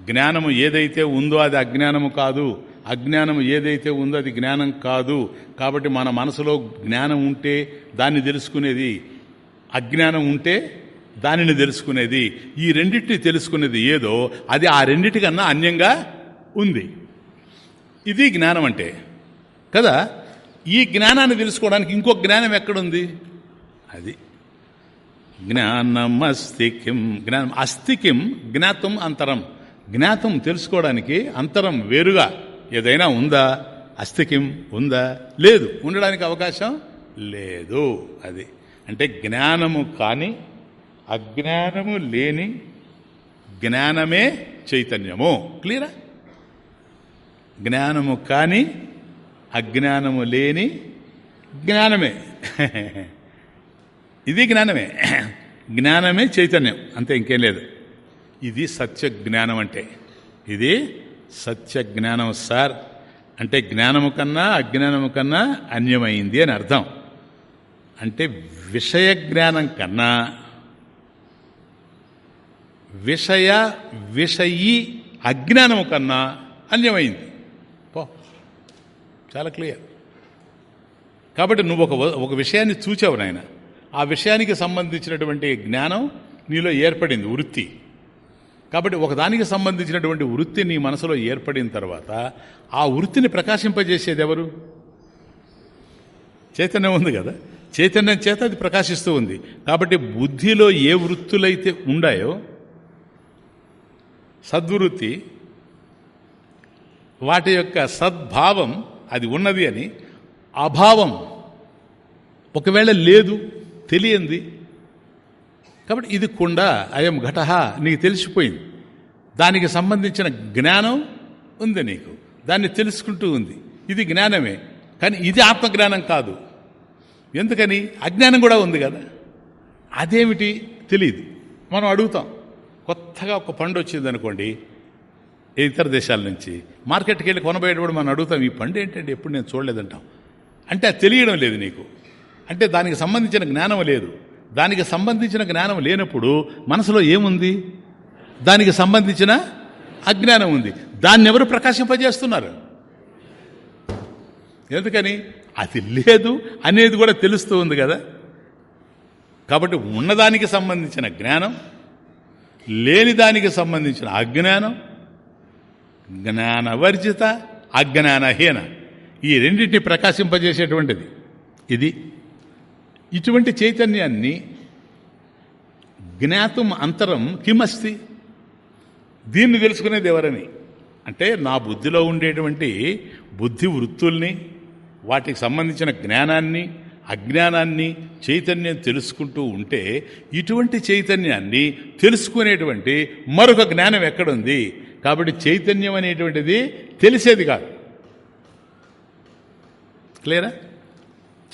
S1: జ్ఞానము ఏదైతే ఉందో అది అజ్ఞానము కాదు. అజ్ఞానం ఏదైతే ఉందో అది జ్ఞానం కాదు. కాబట్టి మన మనసులో జ్ఞానం ఉంటే దాన్ని తెలుసుకునేది. అజ్ఞానం ఉంటే దానిని తెలుసుకునేది. ఈ రెండింటిని తెలుసుకునేది ఏదో అది ఆ రెండిటికన్నా అన్యంగా ఉంది. ఇది జ్ఞానం అంటే. కదా? ఈ జ్ఞానాన్ని తెలుసుకోవడానికి ఇంకొక జ్ఞానం ఎక్కడుంది? అది జ్ఞానం అస్థికిం జ్ఞానం అస్థికిం జ్ఞాతం అంతరం. జ్ఞాతం తెలుసుకోవడానికి అంతరం వేరుగా ఏదైనా ఉందా? అస్థికిం ఉందా? లేదు. ఉండడానికి అవకాశం లేదు అది. అంటే జ్ఞానము కానీ అజ్ఞానము లేని జ్ఞానమే చైతన్యము. క్లియరా? జ్ఞానము కానీ అజ్ఞానము లేని జ్ఞానమే. (laughs) ఇది జ్ఞానమే. జ్ఞానమే చైతన్యం. అంతే ఇంకేం లేదు. ఇది సత్య జ్ఞానం అంటే. ఇది సత్య జ్ఞానం సార్. అంటే జ్ఞానము కన్నా అజ్ఞానము కన్నా అన్యమైంది అని అర్థం. అంటే విషయ జ్ఞానం కన్నా విషయ విషయీ అజ్ఞానము కన్నా అన్యమైంది. పో. చాలా క్లియర్. కాబట్టి నువ్వు ఒక ఒక విషయాన్ని చూచావు నాయన. ఆ విషయానికి సంబంధించినటువంటి జ్ఞానం నీలో ఏర్పడింది వృత్తి. కాబట్టి ఒకదానికి సంబంధించినటువంటి వృత్తి నీ మనసులో ఏర్పడిన తర్వాత ఆ వృత్తిని ప్రకాశింపజేసేది ఎవరు చైతన్యం ఉంది కదా? చైతన్యం చేత అది ప్రకాశిస్తూ ఉంది. కాబట్టి బుద్ధిలో ఏ వృత్తులైతే ఉండాయో సద్వృత్తి వాటి యొక్క సద్భావం అది ఉన్నది అని అభావం ఒకవేళ లేదు తెలియంది. కాబట్టి ఇది కుండ అయం ఘట నీకు తెలిసిపోయింది. దానికి సంబంధించిన జ్ఞానం ఉంది నీకు. దాన్ని తెలుసుకుంటూ ఉంది. ఇది జ్ఞానమే. కానీ ఇది ఆత్మజ్ఞానం కాదు. ఎందుకని? అజ్ఞానం కూడా ఉంది కదా. అదేమిటి? తెలియదు మనం అడుగుతాం. కొత్తగా ఒక పండు వచ్చింది అనుకోండి. ఇతర దేశాల నుంచి? మార్కెట్కి వెళ్ళి కొనబోయేటప్పుడు మనం అడుగుతాం ఈ పండు ఏంటంటే ఎప్పుడు నేను చూడలేదంటాం. అంటే అది తెలియడం లేదు నీకు. అంటే దానికి సంబంధించిన జ్ఞానం లేదు. దానికి సంబంధించిన జ్ఞానం లేనప్పుడు మనసులో ఏముంది? దానికి సంబంధించిన అజ్ఞానం ఉంది. దాన్ని ఎవరు ప్రకాశింపజేస్తున్నారు? ఎందుకని? అది లేదు అనేది కూడా తెలుస్తూ ఉంది కదా. కాబట్టి ఉన్నదానికి సంబంధించిన జ్ఞానం లేని దానికి సంబంధించిన అజ్ఞానం జ్ఞానవర్జిత అజ్ఞానహీన ఈ రెండింటిని ప్రకాశింపజేసేటువంటిది. ఇది ఇటువంటి చైతన్యాన్ని జ్ఞాతం అంతరం కిమస్తి? దీన్ని తెలుసుకునేది ఎవరని? అంటే నా బుద్ధిలో ఉండేటువంటి బుద్ధి వృత్తుల్ని వాటికి సంబంధించిన జ్ఞానాన్ని అజ్ఞానాన్ని చైతన్యం తెలుసుకుంటూ ఉంటే ఇటువంటి చైతన్యాన్ని తెలుసుకునేటువంటి మరొక జ్ఞానం ఎక్కడుంది? కాబట్టి చైతన్యం అనేటువంటిది తెలిసేది కాదు. క్లియరా?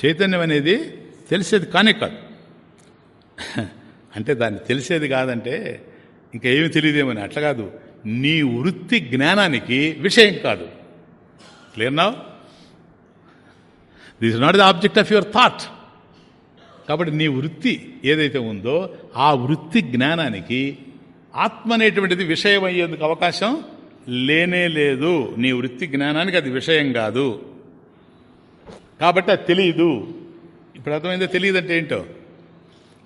S1: చైతన్యం అనేది తెలిసేది కానే కాదు. అంటే దాన్ని తెలిసేది కాదంటే ఇంకా ఏమి తెలియదేమని అట్లా కాదు. నీ వృత్తి జ్ఞానానికి విషయం కాదు. క్లియర్ నా this not the object of your thought కాబట్టి నీ వృత్తి ఏదైతే ఉందో ఆ వృత్తి జ్ఞానానికి ఆత్మ అనేటువంటిది విషయం అయ్యేందుకు అవకాశం లేనే లేదు. నీ వృత్తి జ్ఞానానికి అది విషయం కాదు. కాబట్టి అది తెలియదు ఇప్పుడు అర్థమైందో తెలియదంటే ఏంటో?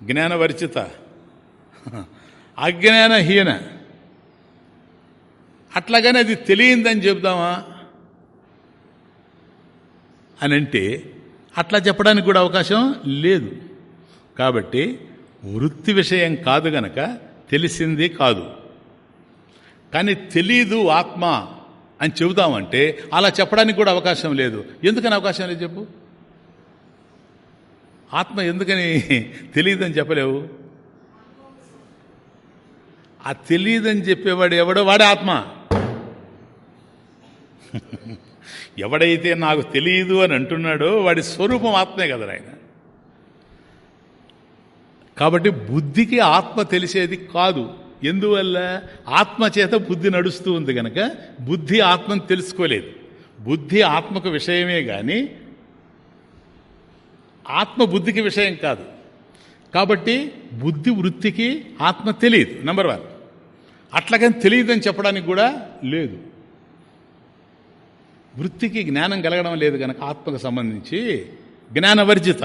S1: జ్ఞానవర్చిత అజ్ఞానహీన. అట్లాగనే అది తెలియందని చెప్దామా అని అంటే అట్లా చెప్పడానికి కూడా అవకాశం లేదు. కాబట్టి వృత్తి విషయం కాదు గనక తెలిసింది కాదు. కానీ తెలీదు ఆత్మ అని చెబుదామంటే అలా చెప్పడానికి కూడా అవకాశం లేదు. ఎందుకని అవకాశం లేదు చెప్పు? ఆత్మ ఎందుకని తెలియదని చెప్పలేవు? ఆ తెలియదని చెప్పేవాడు ఎవడో వాడే ఆత్మ. ఎవడైతే నాకు తెలియదు అని అంటున్నాడో వాడి స్వరూపం ఆత్మే కదా ఆయన కాబట్టి బుద్ధికి ఆత్మ తెలిసేది కాదు. ఎందువల్ల? ఆత్మ చేత బుద్ధి నడుస్తూ ఉంది కనుక బుద్ధి ఆత్మను తెలుసుకోలేదు. బుద్ధి ఆత్మకు విషయమే కానీ ఆత్మ బుద్ధికి విషయం కాదు. కాబట్టి బుద్ధి వృత్తికి ఆత్మ తెలియదు నెంబర్ వన్ అట్లాగని తెలియదని చెప్పడానికి కూడా లేదు. వృత్తికి జ్ఞానం కలగడం లేదు కనుక ఆత్మకు సంబంధించి జ్ఞానవర్జిత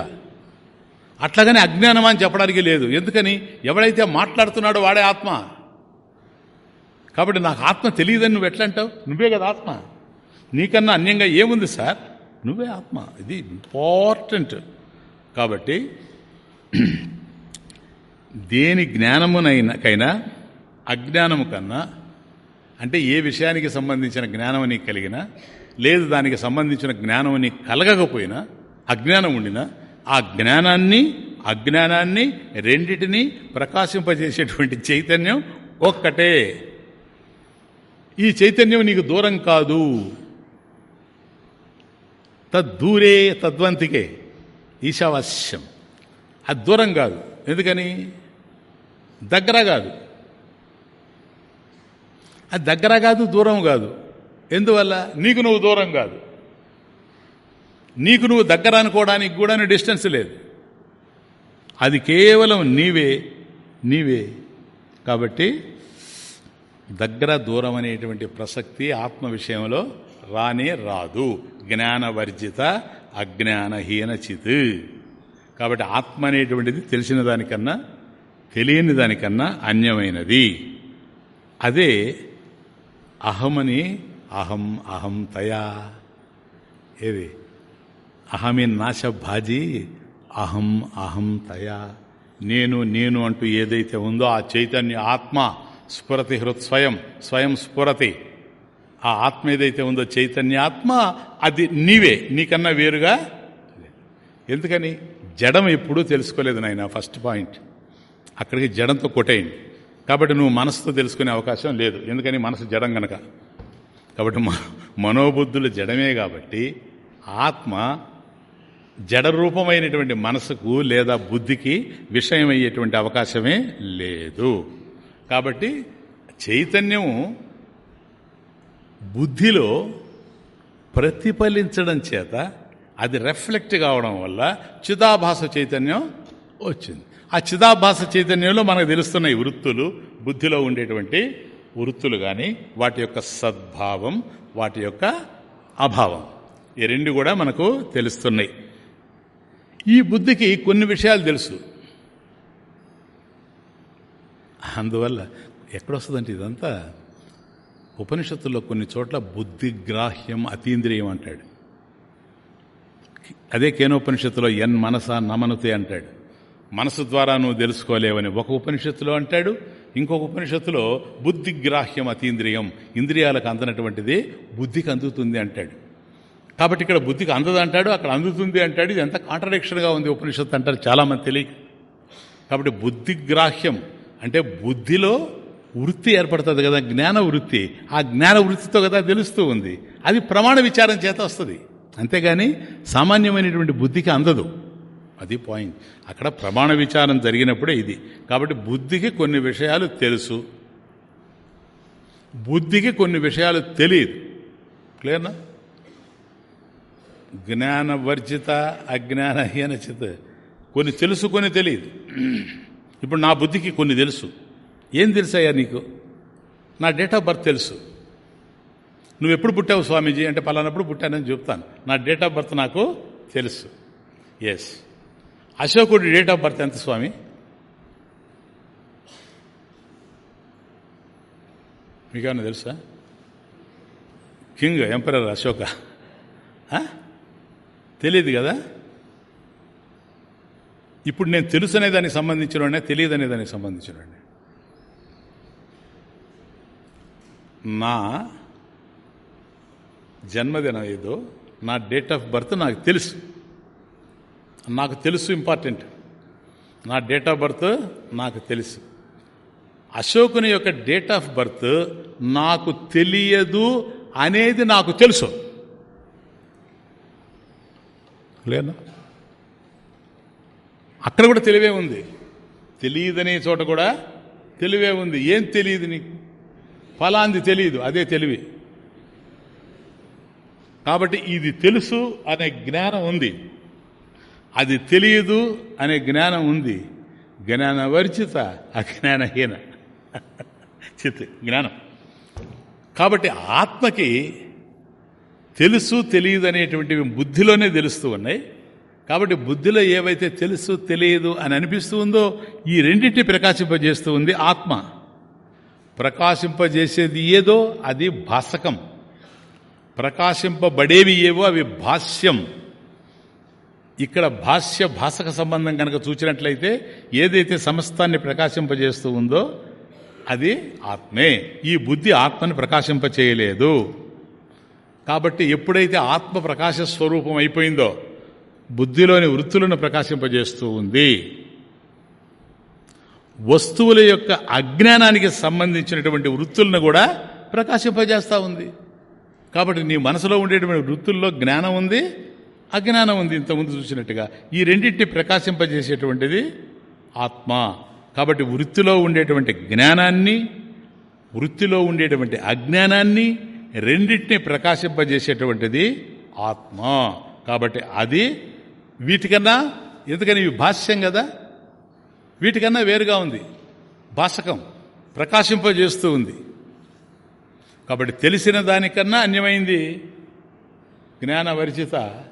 S1: అట్లాగని అజ్ఞానం అని చెప్పడానికి లేదు. ఎందుకని? ఎవడైతే మాట్లాడుతున్నాడో వాడే ఆత్మ. కాబట్టి నాకు ఆత్మ తెలియదని నువ్వు ఎట్లా అంటావు? నువ్వే కదా ఆత్మ. నీకన్నా అన్యంగా ఏముంది సార్? నువ్వే ఆత్మ. ఇది ఇంపార్టెంట్ కాబట్టి దేని జ్ఞానమునైనాకైనా అజ్ఞానము కన్నా అంటే ఏ విషయానికి సంబంధించిన జ్ఞానం నీకు కలిగినా లేదు దానికి సంబంధించిన జ్ఞానం నీకు కలగకపోయినా అజ్ఞానం ఉండినా ఆ జ్ఞానాన్ని అజ్ఞానాన్ని రెండిటిని ప్రకాశింపజేసేటువంటి చైతన్యం ఒక్కటే. ఈ చైతన్యం నీకు దూరం కాదు. తద్దూరే తద్వంతికే. ఈశావాస్యం. అది దూరం కాదు. ఎందుకని? దగ్గర కాదు. అది దగ్గర కాదు దూరం కాదు. ఎందువల్ల? నీకు నువ్వు దూరం కాదు. నీకు నువ్వు దగ్గర అనుకోవడానికి కూడా డిస్టెన్స్ లేదు. అది కేవలం నీవే నీవే. కాబట్టి దగ్గర దూరం అనేటువంటి ప్రసక్తి ఆత్మ విషయంలో రానే రాదు. జ్ఞానవర్జిత అజ్ఞానహీన చిత్ కాబట్టి ఆత్మ అనేటువంటిది తెలిసిన దానికన్నా తెలియని దానికన్నా అన్యమైనది. అదే అహమని అహం అహం తయా. ఏది? అహమి నాశ భాజీ అహం అహం తయా. నేను నేను అంటూ ఏదైతే ఉందో ఆ చైతన్య ఆత్మ స్ఫురతి హృత్ స్వయం స్వయం స్ఫురతి. ఆ ఆత్మ ఏదైతే ఉందో చైతన్యాత్మ అది నీవే. నీకన్నా వేరుగా ఎందుకని? జడం ఎప్పుడూ తెలుసుకోలేదు నాయన ఫస్ట్ పాయింట్. అక్కడికి జడంతో కొట్టేయండి. కాబట్టి నువ్వు మనసుతో తెలుసుకునే అవకాశం లేదు. ఎందుకని? మనసు జడం గనక. కాబట్టి మనోబుద్ధులు జడమే కాబట్టి ఆత్మ జడరూపమైనటువంటి మనసుకు లేదా బుద్ధికి విషయమయ్యేటువంటి అవకాశమే లేదు. కాబట్టి చైతన్యము బుద్ధిలో ప్రతిఫలించడం చేత అది రిఫ్లెక్ట్ కావడం వల్ల చిదాభాస చైతన్యం వచ్చింది. ఆ చిదాభాస చైతన్యంలో మనకు తెలుస్తున్నాయి వృత్తులు బుద్ధిలో ఉండేటువంటి వృత్తులు కానీ వాటి యొక్క సద్భావం వాటి యొక్క అభావం. ఈ రెండు కూడా మనకు తెలుస్తున్నాయి. ఈ బుద్ధికి కొన్ని విషయాలు తెలుసు. అందువల్ల ఎక్కడొస్తుందంటే ఇదంతా? ఉపనిషత్తుల్లో కొన్ని చోట్ల బుద్ధిగ్రాహ్యం అతీంద్రియం అంటాడు. అదే కేనోపనిషత్తులో ఎన్ మనస నమనుతే అంటాడు. మనసు ద్వారా నువ్వు తెలుసుకోలేవని ఒక ఉపనిషత్తులో అంటాడు ఇంకొక ఉపనిషత్తులో బుద్ధిగ్రాహ్యం అతీంద్రియం ఇంద్రియాలకు అందనటువంటిది బుద్ధికి అందుతుంది అంటాడు. కాబట్టి ఇక్కడ బుద్ధికి అందదంటాడు అక్కడ అందుతుంది అంటాడు ఇది ఎంత కాంట్రడిక్షన్గా ఉంది ఉపనిషత్తు అంటారు చాలామంది తెలియక. కాబట్టి బుద్ధిగ్రాహ్యం అంటే బుద్ధిలో వృత్తి ఏర్పడుతుంది కదా జ్ఞాన వృత్తి. ఆ జ్ఞాన వృత్తితో కదా తెలుస్తూ ఉంది. అది ప్రమాణ విచారం చేత వస్తుంది. అంతేగాని సామాన్యమైనటువంటి బుద్ధికి అందదు. అది పాయింట్ అక్కడ ప్రమాణ విచారం జరిగినప్పుడే ఇది. కాబట్టి బుద్ధికి కొన్ని విషయాలు తెలుసు. బుద్ధికి కొన్ని విషయాలు తెలియదు. క్లియర్నా జ్ఞానవర్జిత అజ్ఞానహీన చిత్. కొన్ని తెలుసు కొన్ని తెలియదు. ఇప్పుడు నా బుద్ధికి కొన్ని తెలుసు. ఏం తెలుసయ్యా నీకు? నా డేట్ ఆఫ్ బర్త్ తెలుసు. నువ్వు ఎప్పుడు పుట్టావు స్వామీజీ? అంటే పలానప్పుడు పుట్టానని చెప్తాను. నా డేట్ ఆఫ్ బర్త్ నాకు తెలుసు. ఎస్ అశోకుడి డేట్ ఆఫ్ బర్త్ ఎంత స్వామి? మీకేమన్నా తెలుసా? King emperor Ashoka. తెలియదు కదా? ఇప్పుడు నేను తెలుసు అనే దానికి సంబంధించిన తెలియదు అనే దానికి సంబంధించిన నా జన్మదినం ఏదో నా డేట్ ఆఫ్ బర్త్ నాకు తెలుసు. నాకు తెలుసు ఇంపార్టెంట్ నా డేట్ ఆఫ్ బర్త్ నాకు తెలుసు. అశోకుని యొక్క డేట్ ఆఫ్ బర్త్ నాకు తెలియదు అనేది నాకు తెలుసు. లేదా అక్కడ కూడా తెలివే ఉంది. తెలియదనే చోట కూడా తెలివే ఉంది. ఏం తెలియదు నీకు? ఫలాంది తెలియదు అదే తెలివి. కాబట్టి ఇది తెలుసు అనే జ్ఞానం ఉంది. అది తెలియదు అనే జ్ఞానం ఉంది. జ్ఞానవర్జిత అజ్ఞానహీన. చిత్ జ్ఞానం. కాబట్టి ఆత్మకి తెలుసు తెలియదు అనేటువంటివి బుద్ధిలోనే తెలుస్తూ ఉన్నాయి. కాబట్టి బుద్ధిలో ఏవైతే తెలుసు తెలియదు అని అనిపిస్తూ ఉందో ఈ రెండింటిని ప్రకాశింపజేస్తూ ఉంది ఆత్మ. ప్రకాశింపజేసేది ఏదో అది భాసకం. ప్రకాశింపబడేవి ఏవో అవి భాష్యం. ఇక్కడ భాష్య భాషక సంబంధం కనుక చూచినట్లయితే ఏదైతే సమస్తాన్ని ప్రకాశింపజేస్తూ ఉందో అది ఆత్మే. ఈ బుద్ధి ఆత్మని ప్రకాశింపచేయలేదు. కాబట్టి ఎప్పుడైతే ఆత్మ ప్రకాశ స్వరూపం అయిపోయిందో బుద్ధిలోని వృత్తులను ప్రకాశింపజేస్తూ ఉంది. వస్తువుల యొక్క అజ్ఞానానికి సంబంధించినటువంటి వృత్తులను కూడా ప్రకాశింపజేస్తూ ఉంది. కాబట్టి నీ మనసులో ఉండేటువంటి వృత్తుల్లో జ్ఞానం ఉంది అజ్ఞానం ఉంది. ఇంతకుముందు చూసినట్టుగా ఈ రెండింటిని ప్రకాశింపజేసేటువంటిది ఆత్మ. కాబట్టి వృత్తిలో ఉండేటువంటి జ్ఞానాన్ని వృత్తిలో ఉండేటువంటి అజ్ఞానాన్ని రెండింటిని ప్రకాశింపజేసేటువంటిది ఆత్మ. కాబట్టి అది వీటికన్నా ఎందుకని ఇవి భాష్యం కదా? వీటికన్నా వేరుగా ఉంది. భాషకం ప్రకాశింపజేస్తూ ఉంది. కాబట్టి తెలిసిన దానికన్నా అన్యమైంది. జ్ఞానవర్జిత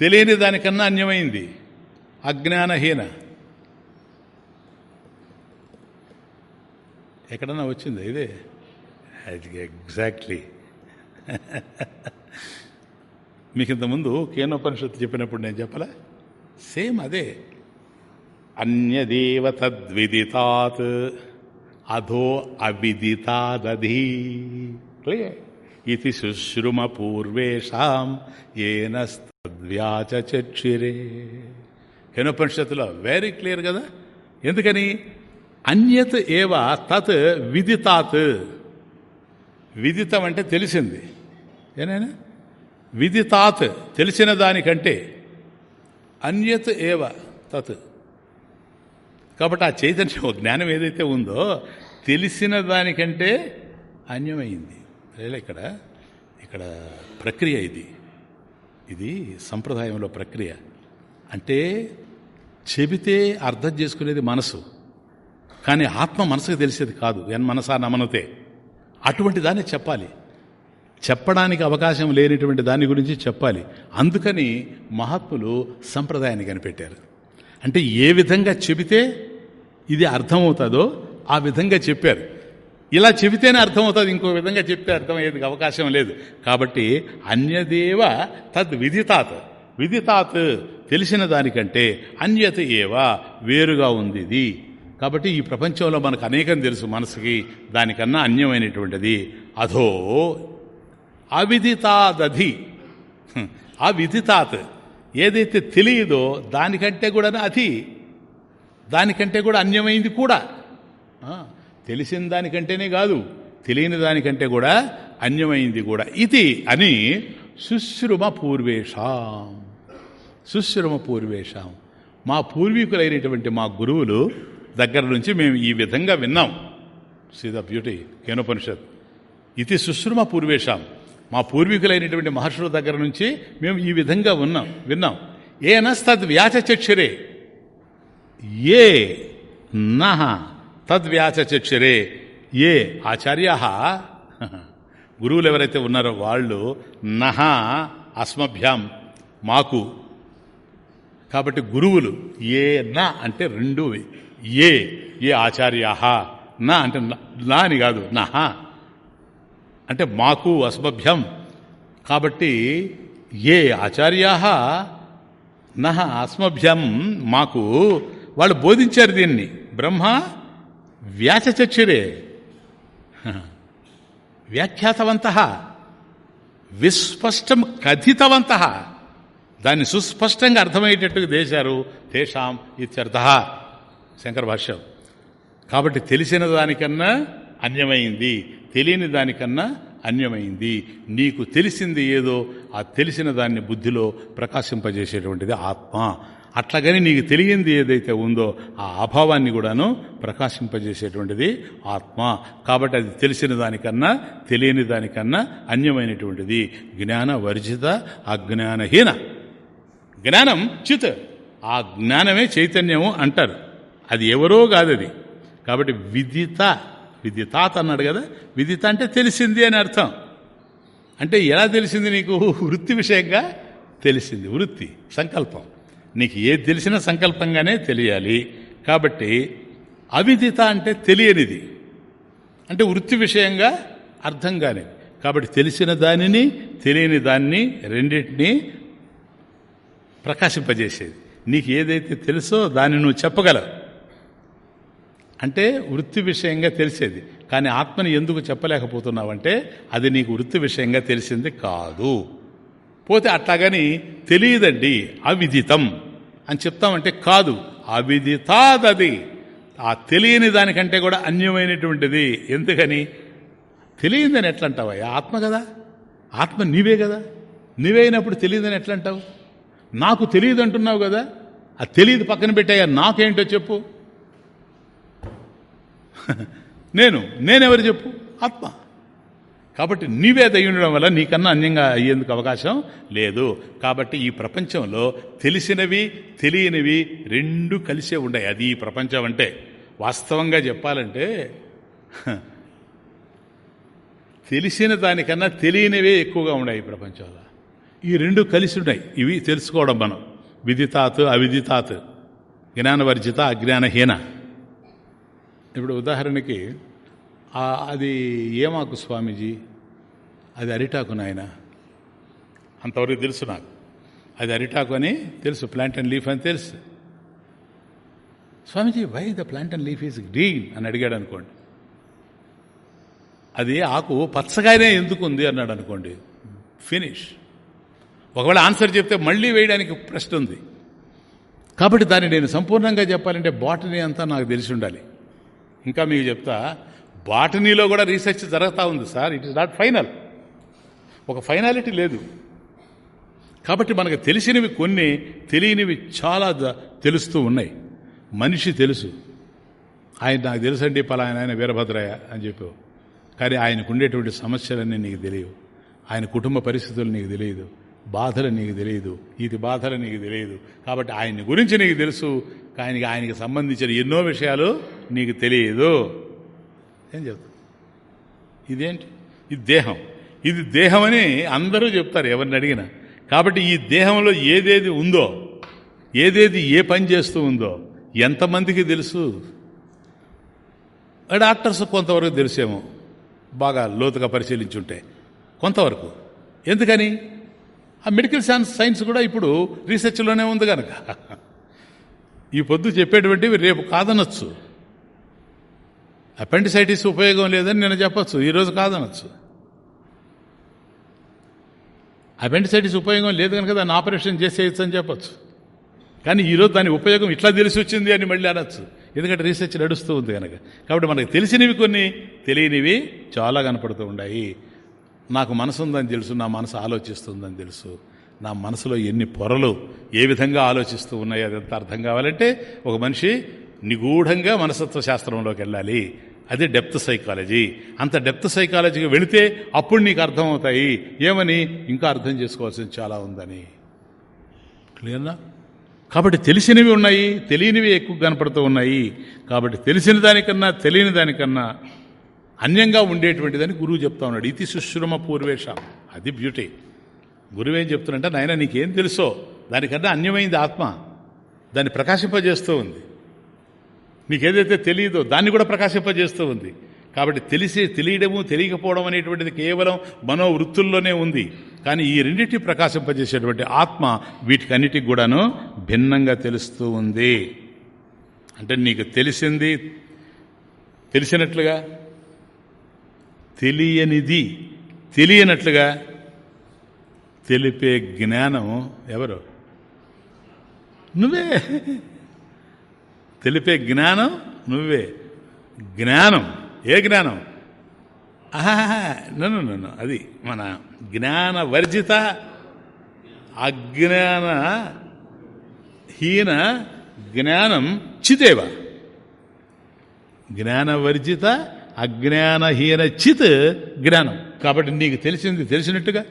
S1: తెలియని దానికన్నా అన్యమైంది. అజ్ఞానహీన. ఎక్కడన్నా వచ్చింది ఇదే? ఎగ్జాక్ట్లీ. మీకు ఇంతకుముందు కేనోపనిషత్తు చెప్పినప్పుడు నేను చెప్పలే? సేమ్ అదే. అన్యదేవ తద్విదితాత్ అధో అవిదితాదధీ. ఇది శుశ్రుమ పూర్వేషాం ఏనస్తద్వ్యాచక్షిరే హినోపనిషత్తులో వెరీ క్లియర్ కదా? ఎందుకని? అన్యత్ ఏవ తత్ విదితాత్. విదితం అంటే తెలిసింది. ఏనైనా? విదితాత్ తెలిసిన దానికంటే అన్యత్ ఏవ తత్ కాబట్టి ఆ చైతన్యం జ్ఞానం ఏదైతే ఉందో తెలిసిన దానికంటే అన్యమైంది. లేదా ఇక్కడ ఇక్కడ ప్రక్రియ ఇది. ఇది సంప్రదాయంలో ప్రక్రియ. అంటే చెబితే అర్థం చేసుకునేది మనసు. కానీ ఆత్మ మనసుకు తెలిసేది కాదు. ఎన్ మనసా నమనతే. అటువంటి దాన్ని చెప్పాలి. చెప్పడానికి అవకాశం లేనిటువంటి దాని గురించి చెప్పాలి. అందుకని మహాత్ములు సంప్రదాయాన్ని కనిపెట్టారు. అంటే ఏ విధంగా చెబితే ఇది అర్థమవుతుందో ఆ విధంగా చెప్పారు. ఇలా చెబితేనే అర్థమవుతుంది ఇంకో విధంగా చెప్తే అర్థమయ్యేది అవకాశం లేదు. కాబట్టి అన్యదేవ తద్ విదితాత్. విదితాత్ తెలిసిన దానికంటే అన్యత ఏవ వేరుగా ఉంది ఇది కాబట్టి ఈ ప్రపంచంలో మనకు అనేకం తెలుసు మనసుకి దానికన్నా అన్యమైనటువంటిది. అధో అవిదితాదధి. అవిదితాత్. ఏదైతే తెలియదో దానికంటే కూడా అతి దానికంటే కూడా అన్యమైంది కూడా. తెలిసిన దానికంటేనే కాదు తెలియని దానికంటే కూడా అన్యమైంది కూడా. ఇది అని శుశ్రుమ పూర్వేషాం. శుశ్రుమ పూర్వేషాం. మా పూర్వీకులైనటువంటి మా గురువులు దగ్గర నుంచి మేము ఈ విధంగా విన్నాం. See the beauty Kenopanishad. ఇది శుశ్రుమ పూర్వేషాం. మా పూర్వీకులైనటువంటి మహర్షుల దగ్గర నుంచి మేము ఈ విధంగా ఉన్నాం విన్నాం. ఏనస్తద్ వ్యాచచక్షరే? ఏ నహ తద్వ్యాచచక్షరే ఏ ఆచార్య? గురువులు ఎవరైతే ఉన్నారో వాళ్ళు నహ అస్మభ్యాం మాకు. కాబట్టి గురువులు ఏ నా అంటే రెండు ఏ. ఏ ఆచార్య? నా అంటే నా అని కాదు నహ. అంటే మాకు అస్మభ్యం కాబట్టి ఏ ఆచార్యా నహ అస్మభ్యం మాకు. వాళ్ళు బోధించారు దీన్ని. బ్రహ్మ వ్యాచచక్షురే. వ్యాఖ్యాతవంత. విస్పష్టం కథితవంత. దాన్ని సుస్పష్టంగా అర్థమయ్యేటట్టుగా చేశారు తేషాం ఇత్యర్థ. శంకర భాష్యం. కాబట్టి తెలిసిన దానికన్నా అన్యమైంది. తెలియని దానికన్నా అన్యమైంది. నీకు తెలిసింది ఏదో ఆ తెలిసిన దాన్ని బుద్ధిలో ప్రకాశింపజేసేటువంటిది ఆత్మ. అట్లాగని నీకు తెలియంది ఏదైతే ఉందో ఆ అభావాన్ని కూడాను ప్రకాశింపజేసేటువంటిది ఆత్మ. కాబట్టి అది తెలిసిన దానికన్నా తెలియని దానికన్నా అన్యమైనటువంటిది. జ్ఞాన వర్జిత అజ్ఞానహీన జ్ఞానం చిత్. ఆ జ్ఞానమే చైతన్యము అంటారు. అది ఎవరో కాదది. కాబట్టి విదిత విదితాత్ అన్నాడు కదా విదిత అంటే తెలిసింది అని అర్థం. అంటే ఎలా తెలిసింది నీకు? వృత్తి విషయంగా తెలిసింది. వృత్తి సంకల్పం. నీకు ఏది తెలిసినా సంకల్పంగానే తెలియాలి. కాబట్టి అవిదిత అంటే తెలియనిది. అంటే వృత్తి విషయంగా అర్థం కానిది కాబట్టి తెలిసిన దానిని తెలియని దాన్ని రెండింటినీ ప్రకాశింపజేసేది. నీకు ఏదైతే తెలుసో దాన్ని నువ్వు చెప్పగలవు. అంటే వృత్తి విషయంగా తెలిసేది. కానీ ఆత్మని ఎందుకు చెప్పలేకపోతున్నావంటే అది నీకు వృత్తి విషయంగా తెలిసింది కాదు. పోతే అట్లాగని తెలియదండి అవిదితం. అని చెప్తామంటే కాదు అవిదితాదది. ఆ తెలియని దానికంటే కూడా అన్యమైనటువంటిది. ఎందుకని? తెలియదని ఎట్లా ఆత్మ కదా. ఆత్మ నీవే కదా. నీవే అయినప్పుడు తెలియదని ఎట్లంటావు? నాకు తెలియదు అంటున్నావు కదా. ఆ తెలియదు పక్కన పెట్టాయా? నాకేంటో చెప్పు. (laughs) నేను నేనెవరు చెప్పు? ఆత్మ. కాబట్టి నీవే దయ్యుండడం వల్ల నీకన్నా అన్యంగా అయ్యేందుకు అవకాశం లేదు. కాబట్టి ఈ ప్రపంచంలో తెలిసినవి తెలియనివి రెండు కలిసే ఉన్నాయి అది ఈ ప్రపంచం అంటే. వాస్తవంగా చెప్పాలంటే (laughs) తెలిసిన దానికన్నా తెలియనివే ఎక్కువగా ఉన్నాయి ఈ ప్రపంచంలో. ఈ రెండు కలిసి ఉన్నాయి ఇవి తెలుసుకోవడం మనం. విదితాత్ అవిదితాత్. జ్ఞానవర్జిత అజ్ఞానహీన. ఇప్పుడు ఉదాహరణకి అది ఏమాకు స్వామీజీ? అది అరిటాకు నాయన. అంతవరకు తెలుసు నాకు. అది అరిటాకు అని తెలుసు. ప్లాంట్ అండ్ లీఫ్ అని తెలుసు. Swamiji why the plant and leaf is green అని అడిగాడు అనుకోండి. అది ఆకు పచ్చగానే ఎందుకు ఉంది అన్నాడు అనుకోండి. ఫినిష్ ఒకవేళ ఆన్సర్ చెప్తే మళ్ళీ వేయడానికి ప్రశ్న ఉంది. కాబట్టి దాన్ని నేను సంపూర్ణంగా చెప్పాలంటే బాటనీ అంతా నాకు తెలిసి ఉండాలి. ఇంకా మీకు చెప్తా బాటనీలో కూడా రీసెర్చ్ జరుగుతూ ఉంది sir. It is not final ఒక ఫైనాలిటీ లేదు. కాబట్టి మనకు తెలిసినవి కొన్ని తెలియనివి చాలా తెలుస్తూ ఉన్నాయి. మనిషి తెలుసు. ఆయన నాకు తెలుసండి పలాయన ఆయన వీరభద్రయ్య అని చెప్పావు కానీ ఆయనకు ఉండేటువంటి సమస్యలన్నీ నీకు తెలియవు. ఆయన కుటుంబ పరిస్థితులు నీకు తెలియదు. బాధలు నీకు తెలియదు. ఇది బాధలు నీకు తెలియదు. కాబట్టి ఆయన గురించి నీకు తెలుసు. కానీ ఆయనకి సంబంధించిన ఎన్నో విషయాలు నీకు తెలియదు ఏం చెప్తా ఇదేంటి? ఇది దేహం. ఇది దేహం అని అందరూ చెప్తారు ఎవరిని అడిగినా. కాబట్టి ఈ దేహంలో ఏదేది ఉందో ఏదేది ఏ పని చేస్తూ ఉందో ఎంతమందికి తెలుసు? డాక్టర్స్ కొంతవరకు తెలిసేమో. బాగా లోతుగా పరిశీలించుంటే కొంతవరకు. ఎందుకని? ఆ మెడికల్ సైన్స్ సైన్స్ కూడా ఇప్పుడు రీసెర్చ్లోనే ఉంది కనుక ఈ పొద్దు చెప్పేటువంటివి రేపు కాదనొచ్చు. అపెండిసైటిస్ ఉపయోగం లేదని నేను చెప్పచ్చు. ఈరోజు కాదనొచ్చు. అపెండిసైటిస్ ఉపయోగం లేదు కనుక దాన్ని ఆపరేషన్ చేసేయచ్చు అని చెప్పచ్చు. కానీ ఈరోజు దాని ఉపయోగం ఇట్లా తెలిసి వచ్చింది అని మళ్ళీ అనొచ్చు. ఎందుకంటే రీసెర్చ్ నడుస్తూ ఉంది కనుక. కాబట్టి మనకు తెలిసినవి కొన్ని తెలియనివి చాలా కనపడుతూ ఉన్నాయి. నాకు మనసు ఉందని తెలుసు నా మనసు ఆలోచిస్తుందని తెలుసు. నా మనసులో ఎన్ని పొరలు ఏ విధంగా ఆలోచిస్తూ ఉన్నాయో అదంతా అర్థం కావాలంటే ఒక మనిషి నిగూఢంగా మనసత్వ శాస్త్రంలోకి వెళ్ళాలి. అది డెప్త్ సైకాలజీ. అంత డెప్త్ సైకాలజీకి వెళితే అప్పుడు నీకు అర్థమవుతాయి. ఏమని? ఇంకా అర్థం చేసుకోవాల్సింది చాలా ఉందని. క్లియర్నా? కాబట్టి తెలిసినవి ఉన్నాయి తెలియనివి ఎక్కువ కనపడుతూ ఉన్నాయి. కాబట్టి తెలిసిన దానికన్నా తెలియని దానికన్నా అన్యంగా ఉండేటువంటిదని గురువు చెప్తా ఉన్నాడు. ఇతి సుశ్రుమ పూర్వేష. అది బ్యూటీ. గురువు ఏం చెప్తున్నంటే నాయన నీకేం తెలుసో? దానికన్నా అన్యమైంది ఆత్మ. దాన్ని ప్రకాశింపజేస్తూ ఉంది. నీకేదైతే తెలియదో దాన్ని కూడా ప్రకాశింపజేస్తూ ఉంది. కాబట్టి తెలిసి తెలియడము తెలియకపోవడం అనేటువంటిది కేవలం మనోవృత్తుల్లోనే ఉంది. కానీ ఈ రెండింటి ప్రకాశింపజేసేటువంటి ఆత్మ వీటికన్నిటికి కూడాను భిన్నంగా తెలుస్తూ ఉంది. అంటే నీకు తెలిసింది తెలిసినట్లుగా తెలియనిది తెలియనట్లుగా తెలిపే జ్ఞానం ఎవరు? నువ్వే. తెలిపే జ్ఞానం నువ్వే. జ్ఞానం. ఏ జ్ఞానం? ఆహా నన్ను నన్ను అది మన జ్ఞాన వర్జిత అజ్ఞాన హీన జ్ఞానం చితేవ. జ్ఞానవర్జిత అజ్ఞానహీన చిత్ జ్ఞానం. కాబట్టి నీకు తెలిసింది తెలిసినట్టుగా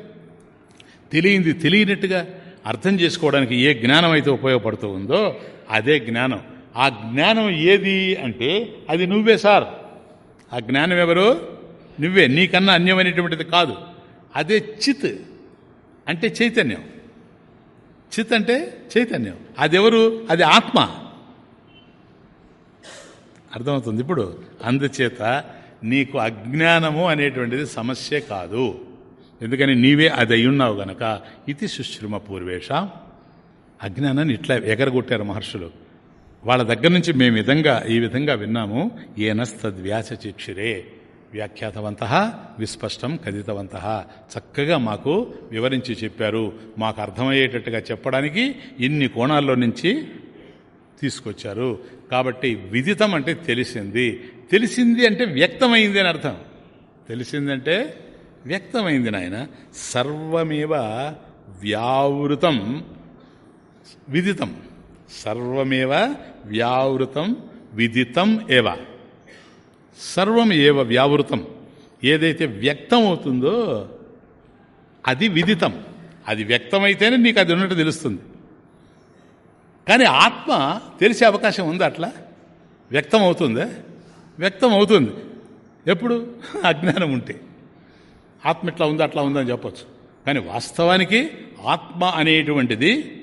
S1: తెలియంది తెలియనట్టుగా అర్థం చేసుకోవడానికి ఏ జ్ఞానం అయితే ఉపయోగపడుతూ ఉందో అదే జ్ఞానం. ఆ జ్ఞానం ఏది అంటే అది నువ్వే సార్. ఆ జ్ఞానం ఎవరు? నువ్వే. నీకన్నా అన్యమైనటువంటిది కాదు. అదే చిత్ అంటే చైతన్యం. చిత్ అంటే చైతన్యం. అదెవరు? అది ఆత్మ. అర్థమవుతుంది ఇప్పుడు? అందుచేత నీకు అజ్ఞానము అనేటువంటిది సమస్య కాదు. ఎందుకని? నీవే అది అయ్యున్నావు గనక. ఇది సుశ్రమ పూర్వేష. అజ్ఞానాన్ని ఇట్లా ఎగరగొట్టారు మహర్షులు. వాళ్ళ దగ్గర నుంచి మేము విధంగా ఈ విధంగా విన్నాము. ఏనస్తద్వ్యాసచిక్షురే వ్యాఖ్యాతవంత విస్పష్టం కథితవంత. చక్కగా మాకు వివరించి చెప్పారు. మాకు అర్థమయ్యేటట్టుగా చెప్పడానికి ఇన్ని కోణాల్లో నుంచి తీసుకొచ్చారు. కాబట్టి విదితం అంటే తెలిసింది. తెలిసింది అంటే వ్యక్తమైంది అని అర్థం. తెలిసిందంటే వ్యక్తమైంది నాయన. సర్వమేవ వ్యావృతం విదితం. సర్వమేవ వ్యావృతం విదితం ఏవ. సర్వం ఏవ వ్యావృతం. ఏదైతే వ్యక్తం అవుతుందో అది విదితం. అది వ్యక్తమైతేనే నీకు అది ఉన్నట్టు తెలుస్తుంది. కానీ ఆత్మ తెలిసే అవకాశం ఉంది అట్లా? వ్యక్తం అవుతుందా వ్యక్తం అవుతుంది ఎప్పుడు? (laughs) అజ్ఞానం ఉంటే. ఆత్మ ఇట్లా ఉంది అట్లా ఉందని చెప్పచ్చు. కానీ వాస్తవానికి ఆత్మ అనేటువంటిది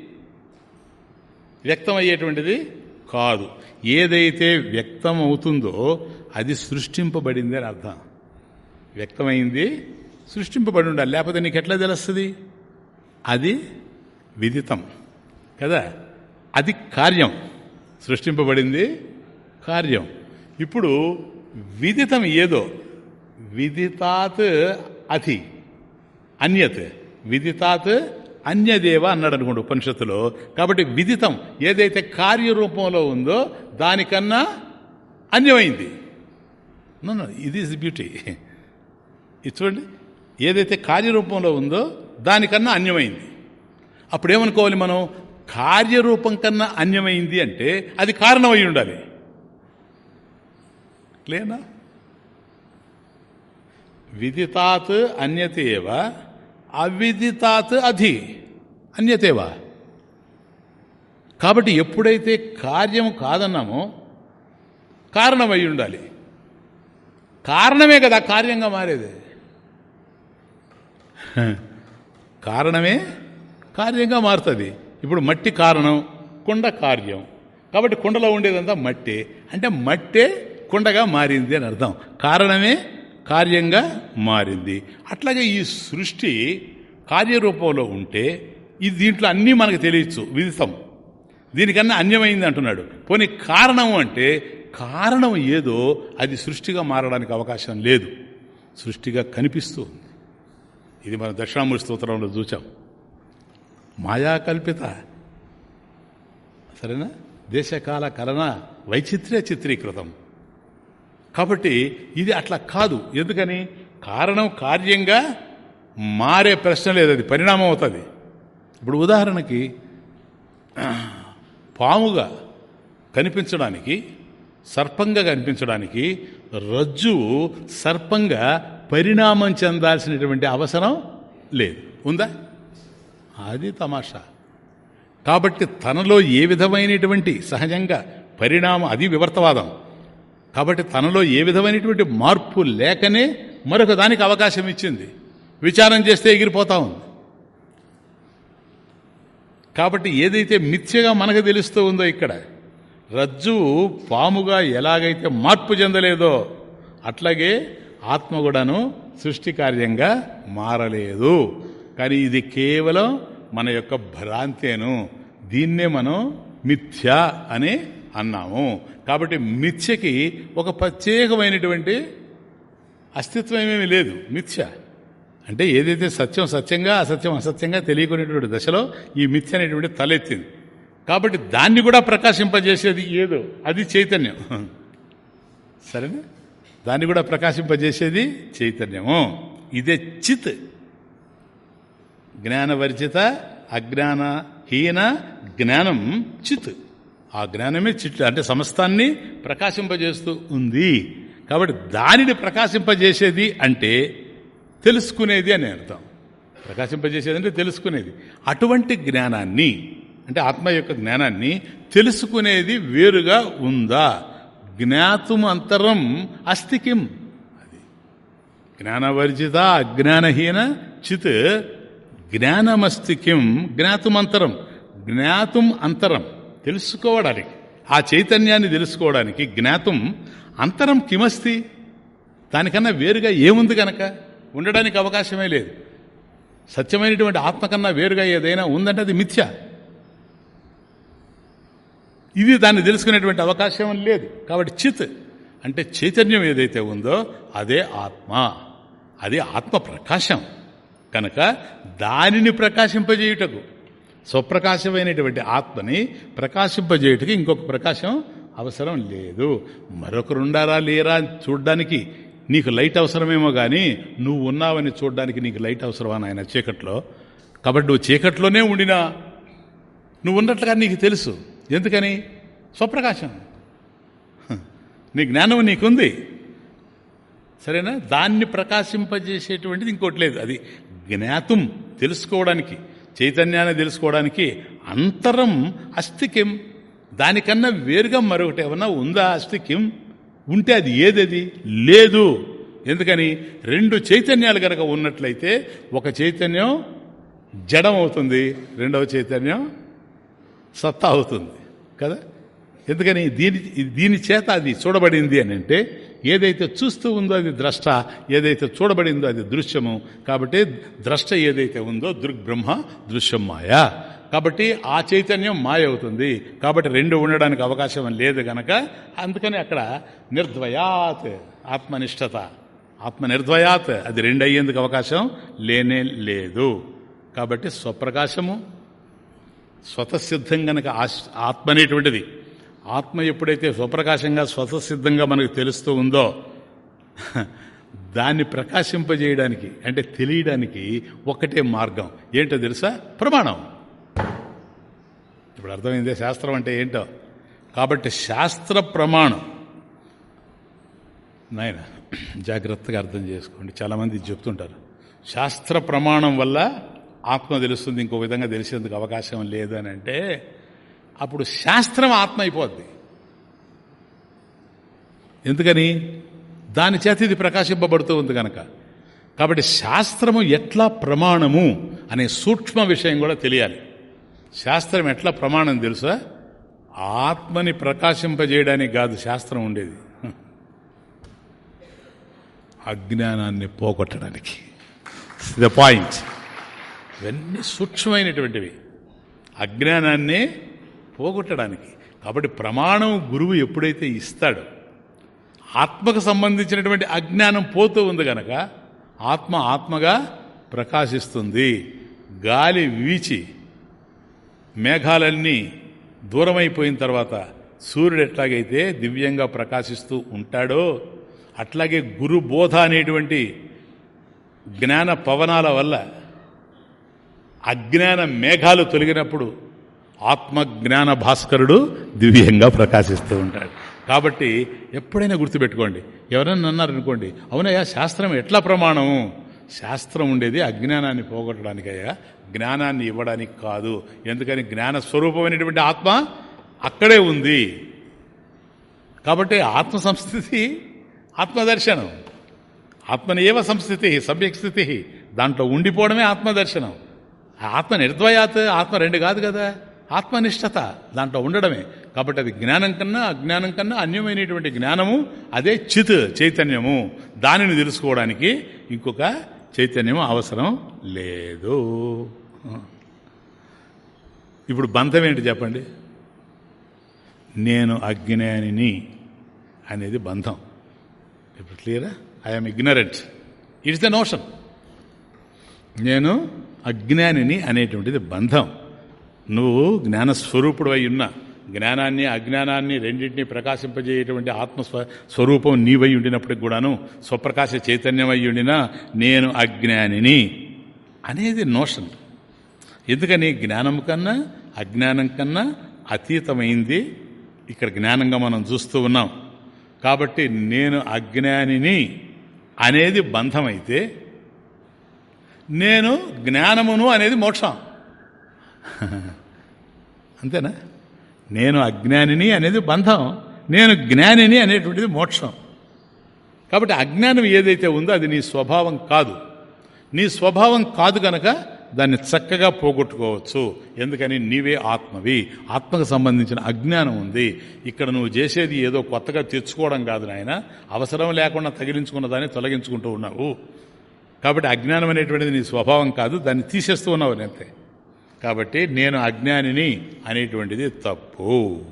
S1: వ్యక్తమయ్యేటువంటిది కాదు. ఏదైతే వ్యక్తం అవుతుందో అది సృష్టింపబడింది అని అర్థం. వ్యక్తమైంది సృష్టింపబడి ఉండాలి. లేకపోతే నీకు ఎట్లా తెలుస్తుంది? అది విదితం. కదా? అది కార్యం. సృష్టింపబడింది కార్యం. ఇప్పుడు విదితం ఏదో? విదితాత్ అతి. అన్యత్. విదితాత్ అన్యదేవ అన్నాడు అనుకోండి ఉపనిషత్తులో. కాబట్టి విదితం ఏదైతే కార్యరూపంలో ఉందో దానికన్నా అన్యమైంది. ఇది ఇస్ బ్యూటీ ఇది చూడండి. ఏదైతే కార్యరూపంలో ఉందో దానికన్నా అన్యమైంది. అప్పుడేమనుకోవాలి మనం? కార్యరూపం కన్నా అన్యమైంది అంటే అది కారణమై ఉండాలి. లేనా విదితాత్ అన్యతేవ అవిదితాత్ అధి అన్యతేవా? కాబట్టి ఎప్పుడైతే కార్యం కాదన్నామో కారణమై ఉండాలి. కారణమే కదా కార్యంగా మారేది. కారణమే కార్యంగా మారుతుంది. ఇప్పుడు మట్టి కారణం కుండ కార్యం. కాబట్టి కుండలో ఉండేదంతా మట్టి. అంటే మట్టే కుండగా మారింది అని అర్థం. కారణమే కార్యంగా మారింది. అట్లాగే ఈ సృష్టి కార్యరూపంలో ఉంటే ఇది దీంట్లో అన్నీ మనకు తెలియచ్చు విదితం. దీనికన్నా అన్యమైంది అంటున్నాడు. పోనీ కారణం అంటే కారణం ఏదో అది సృష్టిగా మారడానికి అవకాశం లేదు. సృష్టిగా కనిపిస్తూ ఉంది. ఇది మన దక్షిణామూర్తి స్తోత్రంలో చూచాం. మాయాకల్పిత సరేనా? దేశకాల కలన వైచిత్ర్య చిత్రీకృతం. కాబట్టి ఇది అట్లా కాదు. ఎందుకని? కారణం కార్యంగా మారే ప్రశ్న లేదు. అది పరిణామం అవుతుంది. ఇప్పుడు ఉదాహరణకి పాముగా కనిపించడానికి సర్పంగా కనిపించడానికి రజ్జువు సర్పంగా పరిణామం చెందాల్సినటువంటి అవసరం లేదు. ఉందా? అది తమాషా. కాబట్టి తనలో ఏ విధమైనటువంటి సహజంగా పరిణామం అది వివర్తవాదం. కాబట్టి తనలో ఏ విధమైనటువంటి మార్పు లేకనే మరొక దానికి అవకాశం ఇచ్చింది. విచారం చేస్తే ఎగిరిపోతా ఉంది. కాబట్టి ఏదైతే మిథ్యగా మనకు తెలుస్తూ ఉందో ఇక్కడ రజ్జువు పాముగా ఎలాగైతే మార్పు చెందలేదో అట్లాగే ఆత్మ కూడాను సృష్టి కార్యంగా మారలేదు. కానీ ఇది కేవలం మన యొక్క భ్రాంతేను. దీన్నే మనం మిథ్య అని అన్నాము. కాబట్టి మిథ్యకి ఒక ప్రత్యేకమైనటువంటి అస్తిత్వమేమీ లేదు. మిథ్య. అంటే ఏదైతే సత్యం సత్యంగా అసత్యం అసత్యంగా తెలియకునేటువంటి దశలో ఈ మిథ్య అనేటువంటి తలెత్తింది కాబట్టి దాన్ని కూడా ప్రకాశింపజేసేది ఏదో. అది చైతన్యం. సరేనా? దాన్ని కూడా ప్రకాశింపజేసేది చైతన్యము. ఇదే చిత్. జ్ఞానవర్జిత అజ్ఞానహీన జ్ఞానం చిత్. ఆ జ్ఞానమే చిట్ అంటే సమస్తాన్ని ప్రకాశింపజేస్తూ ఉంది. కాబట్టి దానిని ప్రకాశింపజేసేది అంటే తెలుసుకునేది అని అర్థం. ప్రకాశింపజేసేది అంటే తెలుసుకునేది. అటువంటి జ్ఞానాన్ని అంటే ఆత్మ యొక్క జ్ఞానాన్ని తెలుసుకునేది వేరుగా ఉందా? జ్ఞాతుం అంతరం అస్థికిం. అది జ్ఞానవర్జిత అజ్ఞానహీన చిత్ జ్ఞానమస్తికిం జ్ఞాతుమంతరం. జ్ఞాతుం అంతరం. తెలుసుకోవడానికి ఆ చైతన్యాన్ని తెలుసుకోవడానికి జ్ఞాతం అంతరం కిమస్తి. దానికన్నా వేరుగా ఏముంది కనుక ఉండడానికి అవకాశమే లేదు. సత్యమైనటువంటి ఆత్మ కన్నా వేరుగా ఏదైనా ఉందంటే అది మిథ్య. ఇది దాన్ని తెలుసుకునేటువంటి అవకాశం లేదు. కాబట్టి చిత్ అంటే చైతన్యం ఏదైతే ఉందో అదే ఆత్మ. అది ఆత్మ ప్రకాశం. కనుక దానిని ప్రకాశింపజేయుటకు స్వప్రకాశమైనటువంటి ఆత్మని ప్రకాశింపజేయుటకి ఇంకొక ప్రకాశం అవసరం లేదు. మరొకరుండారా లేరా చూడ్డానికి నీకు లైట్ అవసరమేమో కానీ నువ్వు ఉన్నావని చూడడానికి నీకు లైట్ అవసరమా నాయన చీకట్లో? కాబట్టి నువ్వు చీకట్లోనే ఉండినా నువ్వు ఉన్నట్లుగా నీకు తెలుసు. ఎందుకని? స్వప్రకాశం. నీ జ్ఞానం నీకుంది. సరేనా? దాన్ని ప్రకాశింపజేసేటువంటిది ఇంకోటి లేదు. అది జ్ఞాతం తెలుసుకోవడానికి. చైతన్యాన్ని తెలుసుకోవడానికి అంతరం అస్థికిం. దానికన్నా వేరుగా మరొకటి ఏమన్నా ఉందా అస్థికిం? ఉంటే అది ఏదది? లేదు. ఎందుకని? రెండు చైతన్యాలు కనుక ఉన్నట్లయితే ఒక చైతన్యం జడం అవుతుంది రెండవ చైతన్యం సత్తా అవుతుంది. కదా? ఎందుకని? దీని దీని చేత అది చూడబడింది అని అంటే ఏదైతే చూస్తూ ఉందో అది ద్రష్ట ఏదైతే చూడబడిందో అది దృశ్యము. కాబట్టి ద్రష్ట ఏదైతే ఉందో దృగ్బ్రహ్మ దృశ్యం మాయా. కాబట్టి ఆ చైతన్యం మాయ అవుతుంది కాబట్టి రెండు ఉండడానికి అవకాశం లేదు గనక. అందుకని అక్కడ నిర్ద్వయాత్ ఆత్మనిష్టత. ఆత్మ నిర్ద్వయాత్ అది రెండు అయ్యేందుకు అవకాశం లేనే లేదు. కాబట్టి స్వప్రకాశము స్వతసిద్ధం గనక ఆత్మ అనేటువంటిది. ఆత్మ ఎప్పుడైతే స్వప్రకాశంగా స్వతసిద్ధంగా మనకు తెలుస్తూ ఉందో దాన్ని ప్రకాశింపజేయడానికి అంటే తెలియడానికి ఒకటే మార్గం. ఏంటో తెలుసా? ప్రమాణం. ఇప్పుడు అర్థమైందే శాస్త్రం అంటే ఏంటో? కాబట్టి శాస్త్ర ప్రమాణం. నాయన జాగ్రత్తగా అర్థం చేసుకోండి. చాలామంది చెప్తుంటారు. శాస్త్ర ప్రమాణం వల్ల ఆత్మ తెలుస్తుంది ఇంకో విధంగా తెలిసేందుకు అవకాశం లేదని అంటే అప్పుడు శాస్త్రం ఆత్మ అయిపోద్ది ఎందుకని? దాని చేత ఇది ప్రకాశింపబడుతూ ఉంది కనుక కాబట్టి శాస్త్రము ఎట్లా ప్రమాణము అనే సూక్ష్మ విషయం కూడా తెలియాలి. శాస్త్రం ఎట్లా ప్రమాణం తెలుసా? ఆత్మని ప్రకాశింపజేయడానికి కాదు శాస్త్రం ఉండేది. అజ్ఞానాన్ని పోగొట్టడానికి. ద పాయింట్ ఇవన్నీ సూక్ష్మమైనటువంటివి. అజ్ఞానాన్ని పోగొట్టడానికి. కాబట్టి ప్రమాణం గురువు ఎప్పుడైతే ఇస్తాడో ఆత్మకు సంబంధించినటువంటి అజ్ఞానం పోతూ ఉంది గనక ఆత్మ ఆత్మగా ప్రకాశిస్తుంది. గాలి వీచి మేఘాలన్నీ దూరమైపోయిన తర్వాత సూర్యుడు ఎట్లాగైతే దివ్యంగా ప్రకాశిస్తూ ఉంటాడో అట్లాగే గురు బోధ అనేటువంటి జ్ఞాన పవనాల వల్ల అజ్ఞాన మేఘాలు తొలగినప్పుడు ఆత్మజ్ఞాన భాస్కరుడు దివ్యంగా ప్రకాశిస్తూ ఉంటాడు. కాబట్టి ఎప్పుడైనా గుర్తుపెట్టుకోండి. ఎవరైనా అన్నారనుకోండి అవునయ్యా శాస్త్రం ఎట్లా ప్రమాణము? శాస్త్రం ఉండేది అజ్ఞానాన్ని పోగొట్టడానికయ్యా. జ్ఞానాన్ని ఇవ్వడానికి కాదు. ఎందుకని? జ్ఞాన స్వరూపమైనటువంటి ఆత్మ అక్కడే ఉంది. కాబట్టి ఆత్మ సంస్థితి ఆత్మదర్శనం. ఆత్మని ఏవ సంస్థితి సమ్యక్ స్థితి. దాంట్లో ఉండిపోవడమే ఆత్మదర్శనం. ఆత్మ నిర్ద్వయాత్ ఆత్మ రెండు కాదు కదా. ఆత్మనిష్టత దాంట్లో ఉండడమే. కాబట్టి అది జ్ఞానం కన్నా అజ్ఞానం కన్నా అన్యమైనటువంటి జ్ఞానము అదే చిత్ చైతన్యము. దానిని తెలుసుకోవడానికి ఇంకొక చైతన్యము అవసరం లేదు. ఇప్పుడు బంధం ఏంటి చెప్పండి? నేను అజ్ఞానిని అనేది బంధం. ఇప్పుడు క్లియరా? I'm ignorant it's the notion నేను అజ్ఞానిని అనేటువంటిది బంధం. నువ్వు జ్ఞానస్వరూపుడు అయి ఉన్నా జ్ఞానాన్ని అజ్ఞానాన్ని రెండింటినీ ప్రకాశింపజేయటువంటి ఆత్మస్వ స్వరూపం నీవై ఉండినప్పటికి కూడాను స్వప్రకాశ చైతన్యం అయి ఉండినా నేను అజ్ఞానిని అనేది నోషన్. ఎందుకని జ్ఞానం కన్నా అజ్ఞానం కన్నా అతీతమైంది ఇక్కడ జ్ఞానంగా మనం చూస్తూ ఉన్నాం. కాబట్టి నేను అజ్ఞానిని అనేది బంధమైతే నేను జ్ఞానమును అనేది మోక్షం. అంతేనా? నేను అజ్ఞానిని అనేది బంధం నేను జ్ఞానిని అనేటువంటిది మోక్షం. కాబట్టి అజ్ఞానం ఏదైతే ఉందో అది నీ స్వభావం కాదు. నీ స్వభావం కాదు గనక దాన్ని చక్కగా పోగొట్టుకోవచ్చు. ఎందుకని? నీవే ఆత్మవి. ఆత్మకు సంబంధించిన అజ్ఞానం ఉంది. ఇక్కడ నువ్వు చేసేది ఏదో కొత్తగా తెచ్చుకోవడం కాదు నాయన. అవసరం లేకుండా తగిలించుకున్న దాన్ని తొలగించుకుంటూ ఉన్నావు. కాబట్టి అజ్ఞానం అనేటువంటిది నీ స్వభావం కాదు. దాన్ని తీసేస్తూ ఉన్నావు నేనంతే. కాబట్టి నేను అజ్ఞానిని అనేటువంటిది తప్పు.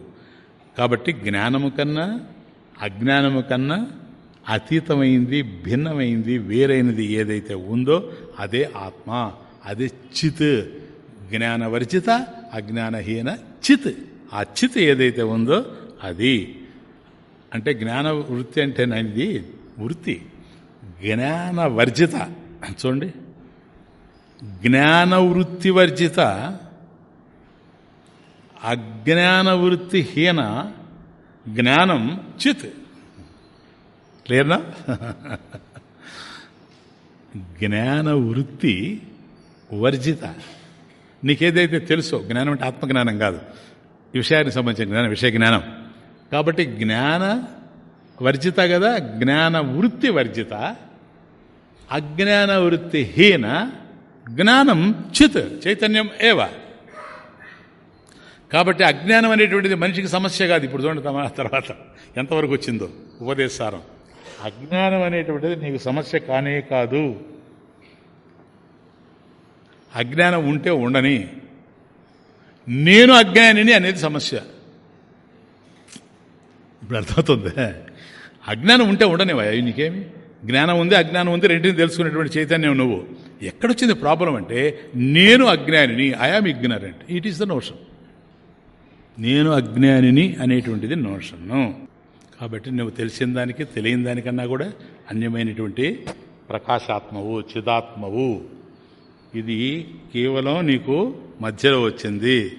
S1: కాబట్టి జ్ఞానము కన్నా అజ్ఞానము కన్నా అతీతమైంది భిన్నమైంది వేరైనది ఏదైతే ఉందో అదే ఆత్మ. అదే చిత్. జ్ఞానవర్జిత అజ్ఞానహీన చిత్. ఆ చిత్ ఏదైతే ఉందో అది. అంటే జ్ఞాన వృత్తి అంటే ఇది వృత్తి. జ్ఞానవర్జిత. చూడండి. జ్ఞాన వృత్తి వర్జిత అజ్ఞాన జ్ఞానం చిత్ క్లియర్నా జ్ఞాన వృత్తి వర్జిత నీకేదైతే తెలుసో? జ్ఞానం అంటే ఆత్మజ్ఞానం కాదు ఈ విషయానికి సంబంధించిన జ్ఞానం విషయ జ్ఞానం కాబట్టి జ్ఞాన వర్జిత కదా జ్ఞాన వృత్తి వర్జిత అజ్ఞాన వృత్తిహీన జ్ఞానం చిత్ చైతన్యం ఏవ. కాబట్టి అజ్ఞానం అనేటువంటిది మనిషికి సమస్య కాదు. ఇప్పుడు చూడండి తమ తర్వాత ఎంతవరకు వచ్చిందో ఉపదేశారం. అజ్ఞానం అనేటువంటిది నీకు సమస్య కానే కాదు. అజ్ఞానం ఉంటే ఉండని. నేను అజ్ఞానిని అనేది సమస్య. ఇప్పుడు అర్థమవుతుంది. అజ్ఞానం ఉంటే ఉండనివా నీకేమి? జ్ఞానం ఉంది అజ్ఞానం ఉంది రెండింటిని తెలుసుకునేటువంటి చైతన్యం నువ్వు. ఎక్కడొచ్చింది ప్రాబ్లం అంటే నేను అజ్ఞానిని I am ignorant it is the notion నేను అజ్ఞానిని అనేటువంటిది నోషన్ను కాబట్టి నువ్వు తెలిసిన దానికి తెలియని దానికన్నా కూడా అన్యమైనటువంటి ప్రకాశాత్మవు చిదాత్మవు ఇది కేవలం నీకు మధ్యలో వచ్చింది.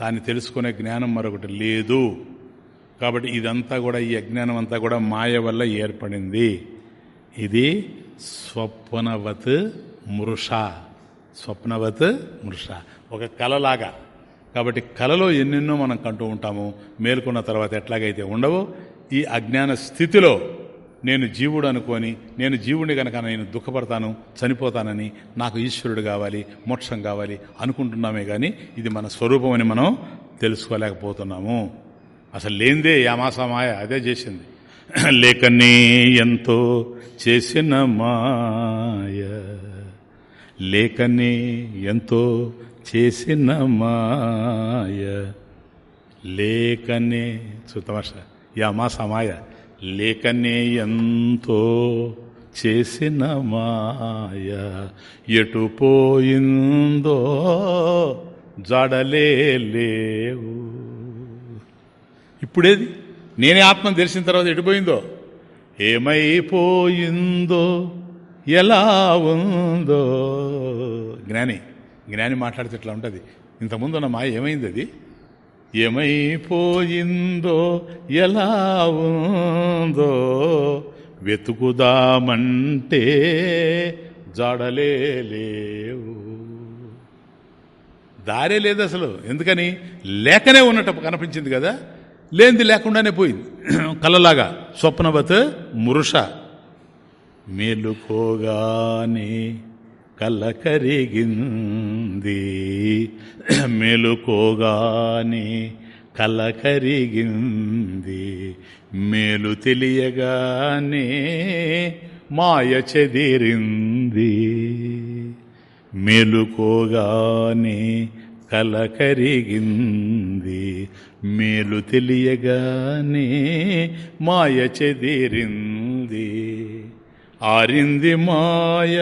S1: దాన్ని తెలుసుకునే జ్ఞానం మరొకటి లేదు. కాబట్టి ఇదంతా కూడా ఈ అజ్ఞానం అంతా కూడా మాయ వల్ల ఏర్పడింది. ఇది స్వప్నవత్ మృష. స్వప్నవత్ మృష. ఒక కలలాగా. కాబట్టి కలలో ఎన్నెన్నో మనం కంటూ ఉంటాము. మేల్కొన్న తర్వాత ఎట్లాగైతే ఉండవు ఈ అజ్ఞాన స్థితిలో నేను జీవుడు అనుకొని నేను జీవుడిని కనుక నేను దుఃఖపడతాను చనిపోతానని నాకు ఈశ్వరుడు కావాలి మోక్షం కావాలి అనుకుంటున్నామే కానీ ఇది మన స్వరూపం అని మనం తెలుసుకోలేకపోతున్నాము. అసలు లేనిదే యామాసమాయ అదే చేసింది. లేకనే ఎంతో చేసిన మాయ. లేకనే ఎంతో చేసిన మాయ. లేకనే చూతమాష యామా సమాయ లేకనే ఎంతో చేసిన మాయ. ఎటు పోయిందో జాడలే లేవు. ఇప్పుడేది? నేనే ఆత్మను తెలిసిన తర్వాత ఎటుపోయిందో ఏమైపోయిందో? ఎలా ఉందో? జ్ఞాని జ్ఞాని మాట్లాడితే ఇట్లా ఉంటుంది? ఇంతకుముందు ఉన్న మాయ ఏమైంది అది? ఏమైపోయిందో? ఎలా ఉందో? వెతుకుదామంటే జాడలే లేవు. దారే లేదు అసలు. ఎందుకని? లేకనే ఉన్నట్టు కనిపించింది కదా? లేనిది లేకుండానే పోయింది. కళ్ళలాగా. స్వప్నవత్ మురుష మెలుకోగానే కళ్ళ కరిగింది మేలుకోగానే కళ్ళ కరిగింది మేలు తెలియగానే మాయ చెదిరింది. మెలుకోగానే కల కరిగింది మేలు తెలియగానే మాయ చెదిరింది. ఆరింది మాయ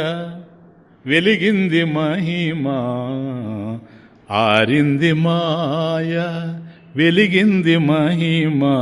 S1: వెలిగింది మహిమా. ఆరింది మాయ వెలిగింది మహిమా.